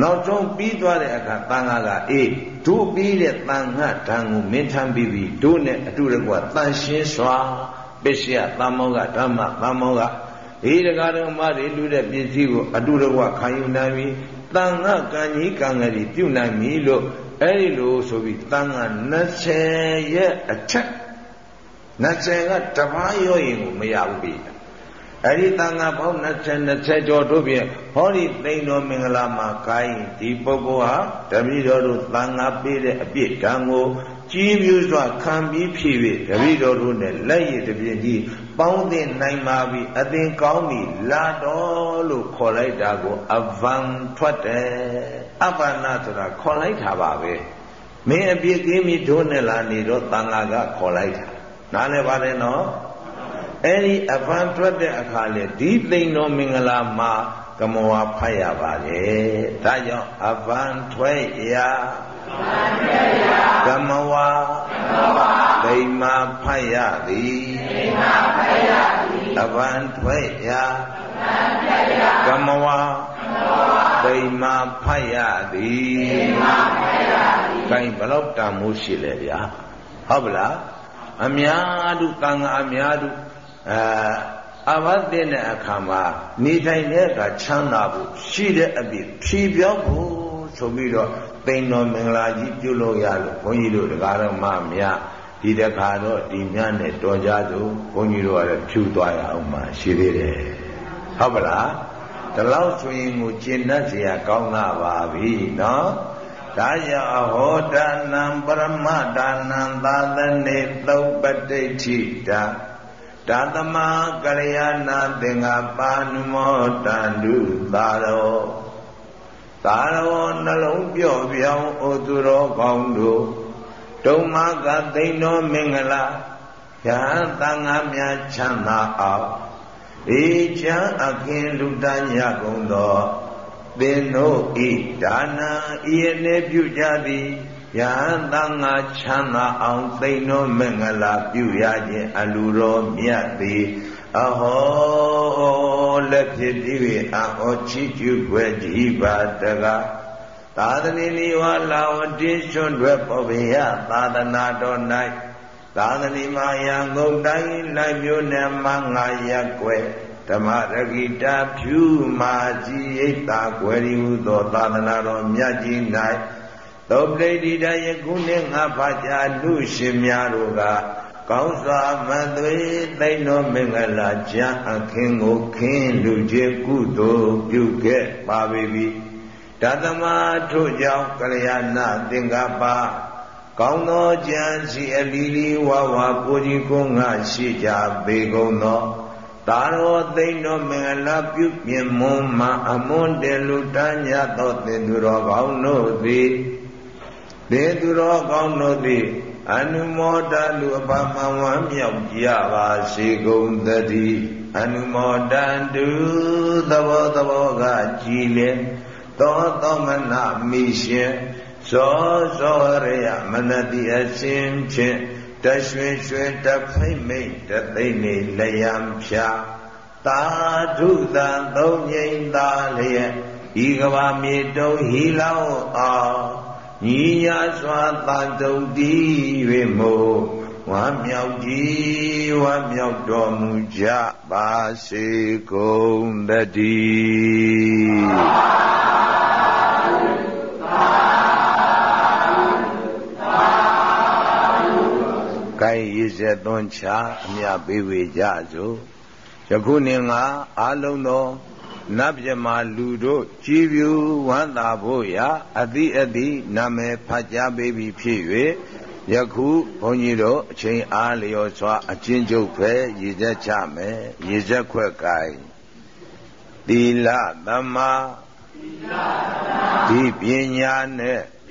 နောက်ဆုံးပြီးသွားတဲ့အခါတန်ခါကအေးတို့ပြီးတဲ့တန်ခါဓာန်ကိုမင်းထမ်းပြီးပြီတို့နဲ့အတူတကွတန်ရှင်းစွာပစ္စယသံမောကဓမ္မသံမောကဒီတကားတော်မတွေလူတဲ့ပစ္စည်းကိုအတူတကွခံယူနိုင်ပြီတန်ခါကံကြီးကံကလေးပြုနိုင်ပြီလို့အဲ့ဒီလိုဆိုပြီးတန်ခါ20ရဲ့အထက်20ကတပားရောရင်ကိုမရဘူးပြီ အဲ့ဒီတန်ခါပေါင်း20 20ကျော်တို့ဖြင့်ဟောဒီသိန်တော်မင်္ဂလာမှာကိုင်းဒီပုဂ္ဂိုလ်ဟာတပည့်တော်တို့တန်ခါပေးတဲ့အပြစ်ဓာန်ကိုကြီးပြူစွာခံပြီးဖြည့်၍တပည့်တော်တို့နဲ့လက်ရည်တပြင်းကြီးပေါင်းတင်နိုင်ပါပြီအသင်ကောင်းပြီလာတော်လို့ခေါ်လိုက်တာကိုအဗံထွက်တယ်အပ္ပနာဆိုတာခေါ်လိုက်တာပါပဲမင်းအပြစ်ကင်းပြီတို့နဲ့လာနေတော့တန်ခါကခေါ်လိုက်တာနားလည်ပါတယ်နော် အဲ့ဒီအပန်းထွက်တဲ့အခါလေဒီသိန်တော်မင်္ဂလာမှာကမောဝဖတ်ရပါလေဒါကြောင့်အပန်းထွက်ရာကမဝဒိမဖတ်ရသည်အပန်းထွက်ရာကမဝဒိမဖတ်ရသည်ခိုင်ဘလောက်တန်မိုးရှိလဲဗျာဟုတ်ပလားအများတို့တန်ခါအများတို့ အာအဘတ်တဲ့အခါမှာနေထိုင်တဲ့အခါချမ်းသာဖို့ရှိတဲ့အပြည့်ဖြည့်ပြောက်ဖို့ဆိုပြီးတော့သိန်တော်မင်္ဂလာကြီးပြုလုပ်ရလို့ဘုန်းကြီးတို့တရားတော်မှများဒီတခါတော့ဒီမြတ်နဲ့တော်ကြသူဘုန်းကြီးတို့ကလည်းဖြူသွားရအောင်မှရှိသေးတယ်ဟုတ်ပါလားဒီလောက်ဆိုရင်ကိုကျင့်တတ်เสียကောင်းလာပါပြီနော်ဒါကြောင့်အဟောတနံပရမဒါနံသာသနေသုပတိဋ္ဌိတာ ဒါသမကလျာဏသင်္ဃပါဏုမောတန္တုသာရောသာရောနှလုံးပြော့ပြောင်းဩသူတော်ကောင်းတို့တုံမကသိမ့်တော်မင်္ဂလာယဟန်သံဃာများချမ်းသာအောင်အေချမ်းအခင်လူတန်းရကုန်သောသင်တို့ဤဒါနာဤအနေပြုကြသည် ယဟန်သံဃာချမ်းသာအောင်သိမ့်တော်မင်္ဂလာပြုရခြင်းအလူတော်မြတ်သည်အဟောလက်ဖြစ်ပြီး၍အဟောချီးကျူးွယ်ကြည်ပါတကားသာသနိနိဝါလာဝတိရွှွန်တွေပေါ်ပင်ရသာသနာတော်၌သာသနိမာယံငုံတိုင်းလိုက်မျိုးနဲ့မငါရက်ွယ်ဓမ္မရဂိတာဖြူမာကြီးဣတာကွယ်ရီဟုသောသာသနာတော်မြတ်ကြီး၌ သောပရိဒိတယခုနှစ်ငါဖာကြလူရှင်များတို့ကကောင်းစွာမသွေသိမ့်တော်မင်္ဂလာကျမ်းအခင်းကိုခင်းလူချင်းကုသိုလ်ပြုခဲ့ပါပြီတသမထို့ကြောင့်ကလျာဏသင်္ကပ္ပကောင်းသောကြံစီအလီလီဝဝကိုကြီးကိုငါရှိကြပေကုန်သောသာရောသိမ့်တော်မင်္ဂလာပြုမြင်မွန်မှအမွန်တေလူတန်းညသောသင်သူတော်ကောင်းတို့သည် တေသူတော်ကောင်းတို့သည်အနုမောဒလူအပမဝမ်းမြောက်ကြပါစေကုန်သတည်းအနုမောဒန္တုသဘောသဘောကကြည်လေသောသောမနမိရှင်ဇောဇောရယမနတိအစဉ်ဖြင့်တရွှင်ရွှင်တဖိတ်မိတ်တသိမ့်နေလျံဖြာသာဓုတံသုံးငိမ့်သာလျက်ဤကဘာမြေတုံးဟီလောင်းအောင် ညီညာစွာတန်တုံတည်၍မို့ဝမ်းမြောက်ကြည်ဝမ်းမြောက်တော်မူကြပါစေကုန်တည်းကိုင်ရည်စက်သွန်ချအမြပေးဝေကြစို့ယခုနေ့ငါအာလုံးသော နတ်မြမာလူတို့ကြည်ပြူဝမ်းသာဖို့ရာအတိအတိနာမည်ဖတ်ကြားပေးပြီးဖြစ်၍ယခုဘုန်းကြီးတို့အချိန်အားလျော်စွာအချင်းကျုပ်ပဲရည်ချက်ချမယ်ရည်ချက်ခွက်ကိုင်သီလသမာဒီပညာနဲ့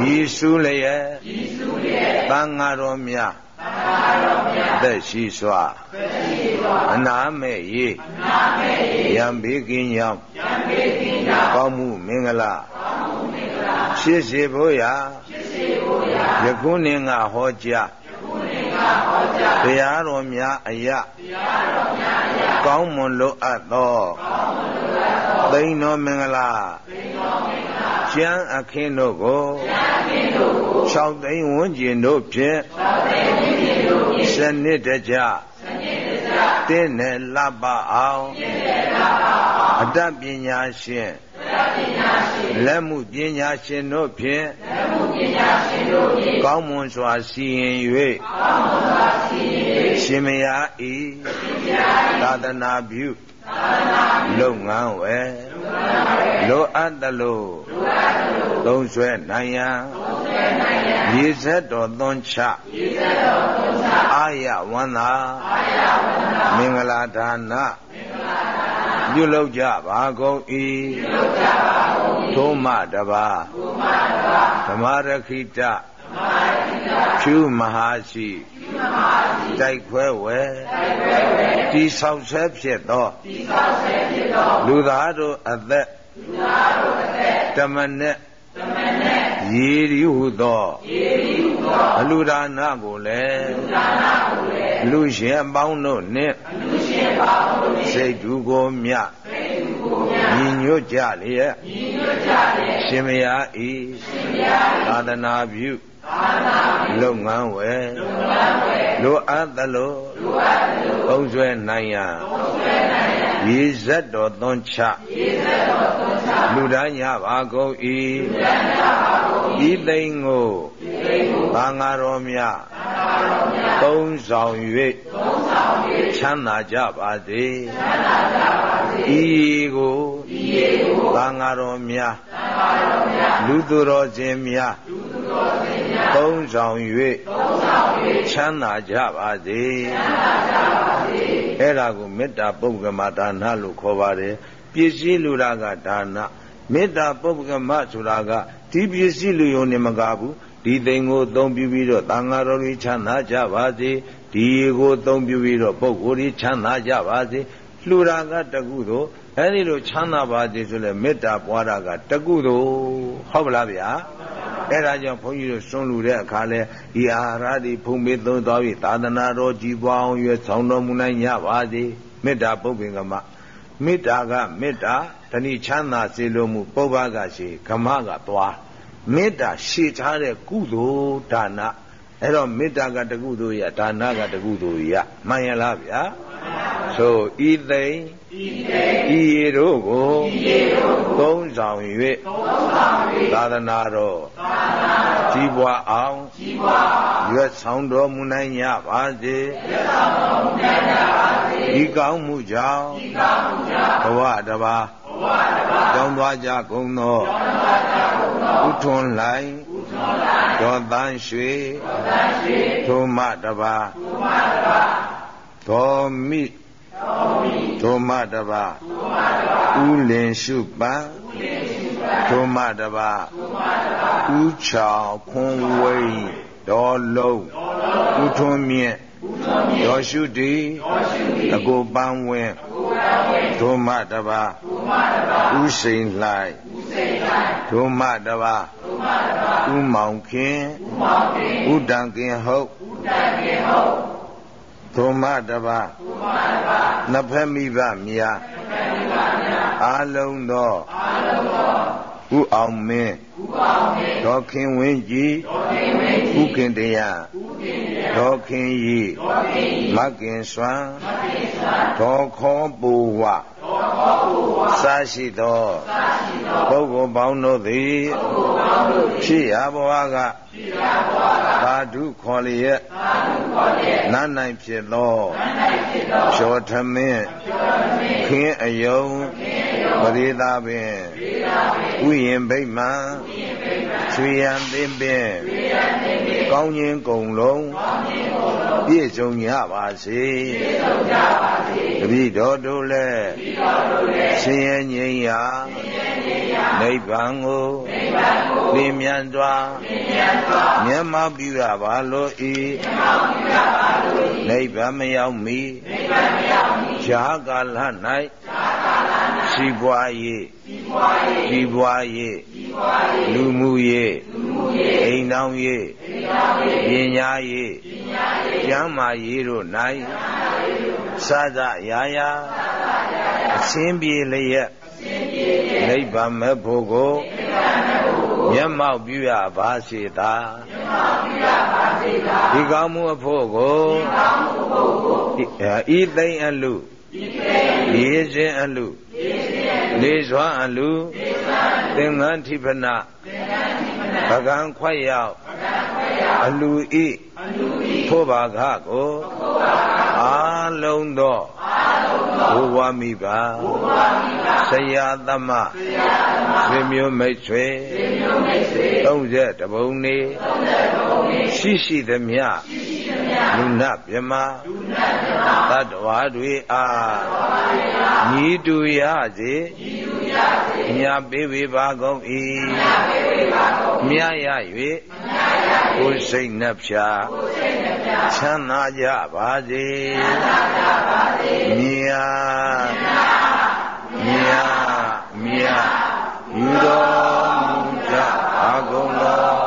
ယေရှုလျက်သံဃာတော်များသက်ရှိစွာအနာမဲ့ရေရံဘေးကင်းကြောင်းကောင်းမှုမင်္ဂလာဖြစ်စေဖို့ရာယခုနှင်ကဟောကြားတရားတော်များအယကောင်းမွန်လိုအပ်သောသိန်းတော်မင်္ဂလာ ကျမ်းအခင်းတို့ကို6သိန်းဝန်းကျင်တို့ဖြင့်စနစ်တကျတင်းနဲ့လပ်ပအောင်အတတ်ပညာရှင်လက်မှုပညာရှင်တို့ဖြင့်ကောင်းမွန်စွာစီရင်၍ရှင်မယားဤသာသနာပြု လုပ်ငန်းဝယ်လိုအပ်သလိုသုံးဆွဲနိုင်ရန်ရေဆက်တော်သွန်ချအာရဝန္တာမင်္ဂလာဒါနပြုလုပ်ကြပါကုန်၏ထိုးမတပါဓမ္မရခိတ ဖြူမဟာရှိတိုက်ခွဲဝဲတိဆောက်ဆဲဖြစ်သောလူသားတို့အသက်ဓမ္မနဲ့ရေရီဟုသောအလူဒါနကိုလည်းလူရှင်ပေါင်းတို့နှင့်စိတ်တူကိုမြ ညီညွတ်ကြလျက်ရှင်မယားဤသာသနာပြုလုပ်ငန်းဝယ်လိုအပ်သလိုသုံးဆွဲနိုင်ရန်ရေဇက်တော်သွန်ချလူတိုင်းရပါကုန်၏ဤသိင်ကိုဘာငါတော်များသုံးဆောင်၍ချမ်းသာကြပါစေ ဤကိုဘာငါတော်များလူသူတော်ရှင်များသုံးဆောင်၍ချမ်းသာကြပါစေအဲ့ဒါကိုမေတ္တာပုဂ္ဂမဒါနလို့ခေါ်ပါတယ်ပစ္စည်းလူတာကဒါနမေတ္တာပုဂ္ဂမဆိုတာကဒီပစ္စည်းလူယုံနေမကဘူးဒီသိင်ကိုသုံးပြပြီးတော့သံဃာတော်တွေချမ်းသာကြပါစေဒီကိုသုံးပြပြီးတော့ပုဂ္ဂိုလ်တွေချမ်းသာကြပါစေ လှူတာကတကုသို့အဲဒီလိုချမ်းသာပါစေဆိုလဲမေတ္တာပွားတာကတကုသို့ဟုတ်ပါလားဗျာအဲ့ဒါကြောင့်ဘုန်းကြီးတို့စွန့်လူတဲ့အခါလဲဤအာဟာရဒီဖုံမေသုံးသွားပြီးသာသနာတော်ကြီးပွားအောင်ရွယ်ဆောင်တော်မူနိုင်ကြပါစေမေတ္တာပုပ္ပင်ကမမေတ္တာကမေတ္တာတဏိချမ်းသာစေလိုမှုပုဗ္ဗကရှိခမကသွားမေတ္တာရှေ့ထားတဲ့ကုသိုလ်ဒါနအဲ့တော့မေတ္တာကတကုသိုလ်ရဒါနကတကုသိုလ်ရမှန်ရလားဗျာ ဆိုဤသိမ့်ဤသိမ့်ဤရတို့ကိုဤရတို့ကိုသုံးဆောင်၍သုံးဆောင်၍သာသနာတော်သာသနာတော်ကြီးပွားအောင်ကြီးပွားအောင်ရွတ်ဆောင်တော်မူနိုင်ကြပါစေရွတ်ဆောင်တော်မူနိုင်ကြပါစေဤကောင်းမှုကြောင့်ဤကောင်းမှုကြောင့်ဘဝတပါဘဝတပါကြောင်းသွားကြကုန်သောကြောင်းသွားကြကုန်သောဥထွန်းလိုက်ဥထွန်းလိုက်ဒေါသန်ရွှေဒေါသန်ရွှေထိုမတပါထိုမတပါဒေါမိ ထိုမတပါဥလင်ရှုပံထိုမတပါဥချောင်ခွန်ဝိဒေါ်လုံးဥထွန်းမြင့်ဒေါ်ရှုတိအကိုပန်းဝင်းထိုမတပါဥစိန်လိုက်ထိုမတပါဥမောင်ခင်ဥတံကင်ဟုတ် ထိုမတပါနှစ်ဖက်မိဘမြာအာလုံးသောဥအောင်မင်းဒေါခင်ဝင်းကြီးဥခင်တရားဒေါခင်ရီမကင်စွမ်းဒေါခောပူဝ စာရှိသောပုဂ္ဂိုလ်ပေါင်းတို့သည်ဖြစ်ရဘဝကသာဓုခေါ်လျက်နတ်နိုင်ဖြစ်သောချောထမင်းခင်းအယုံပရိသာပင်ဥယင်ဗိမာန် ရွှေရန်သင်းပင်ကောင်းခြင်းကုံလုံးပြည့်စုံကြပါစေတပည့်တော်တို့လည်းဆင်းရဲငြိမ်းရာနိဗ္ဗာန်ကိုလင်းမြန်စွာမျက်မှောက်ပြုရပါလို့ဤနိဗ္ဗာန်မရောက်မီဈာကာလ၌ စီးပွားရေးကြီးပွားရေးလူမှုရေးအိမ်တော်ရေးပညာရေးကျမ်းမာရေးတို့၌စသရာရာအစင်းပြေလျက်နိဗ္ဗာန်မဲ့ဖို့ကိုမျက်မှောက်ပြုရပါစေသာဒီကောင်းမှုအဖို့ကိုဤသိမ့်အလူဤခြင်းအလူ လေးစွာအလူသင်္ကန်းထိပနပကံခွက်ရောက်အလူဤဖို့ပါခကိုအာလုံးသောဘုရားမိပါဆရာသမဆွေမျိုးမိတ်ဆွေ30တပုံနေရှိရှိသမျှ လူနာမြမတတ္တဝါတွေအားညီတူရစေမြတ်ပေးဝေပါကုန်၏မြတ်ရ၍ကိုယ်စိတ်နှဖြာချမ်းသာကြပါစေမြတ်မြတ်မြတ်ယူတော်မူကြပါကုန်သော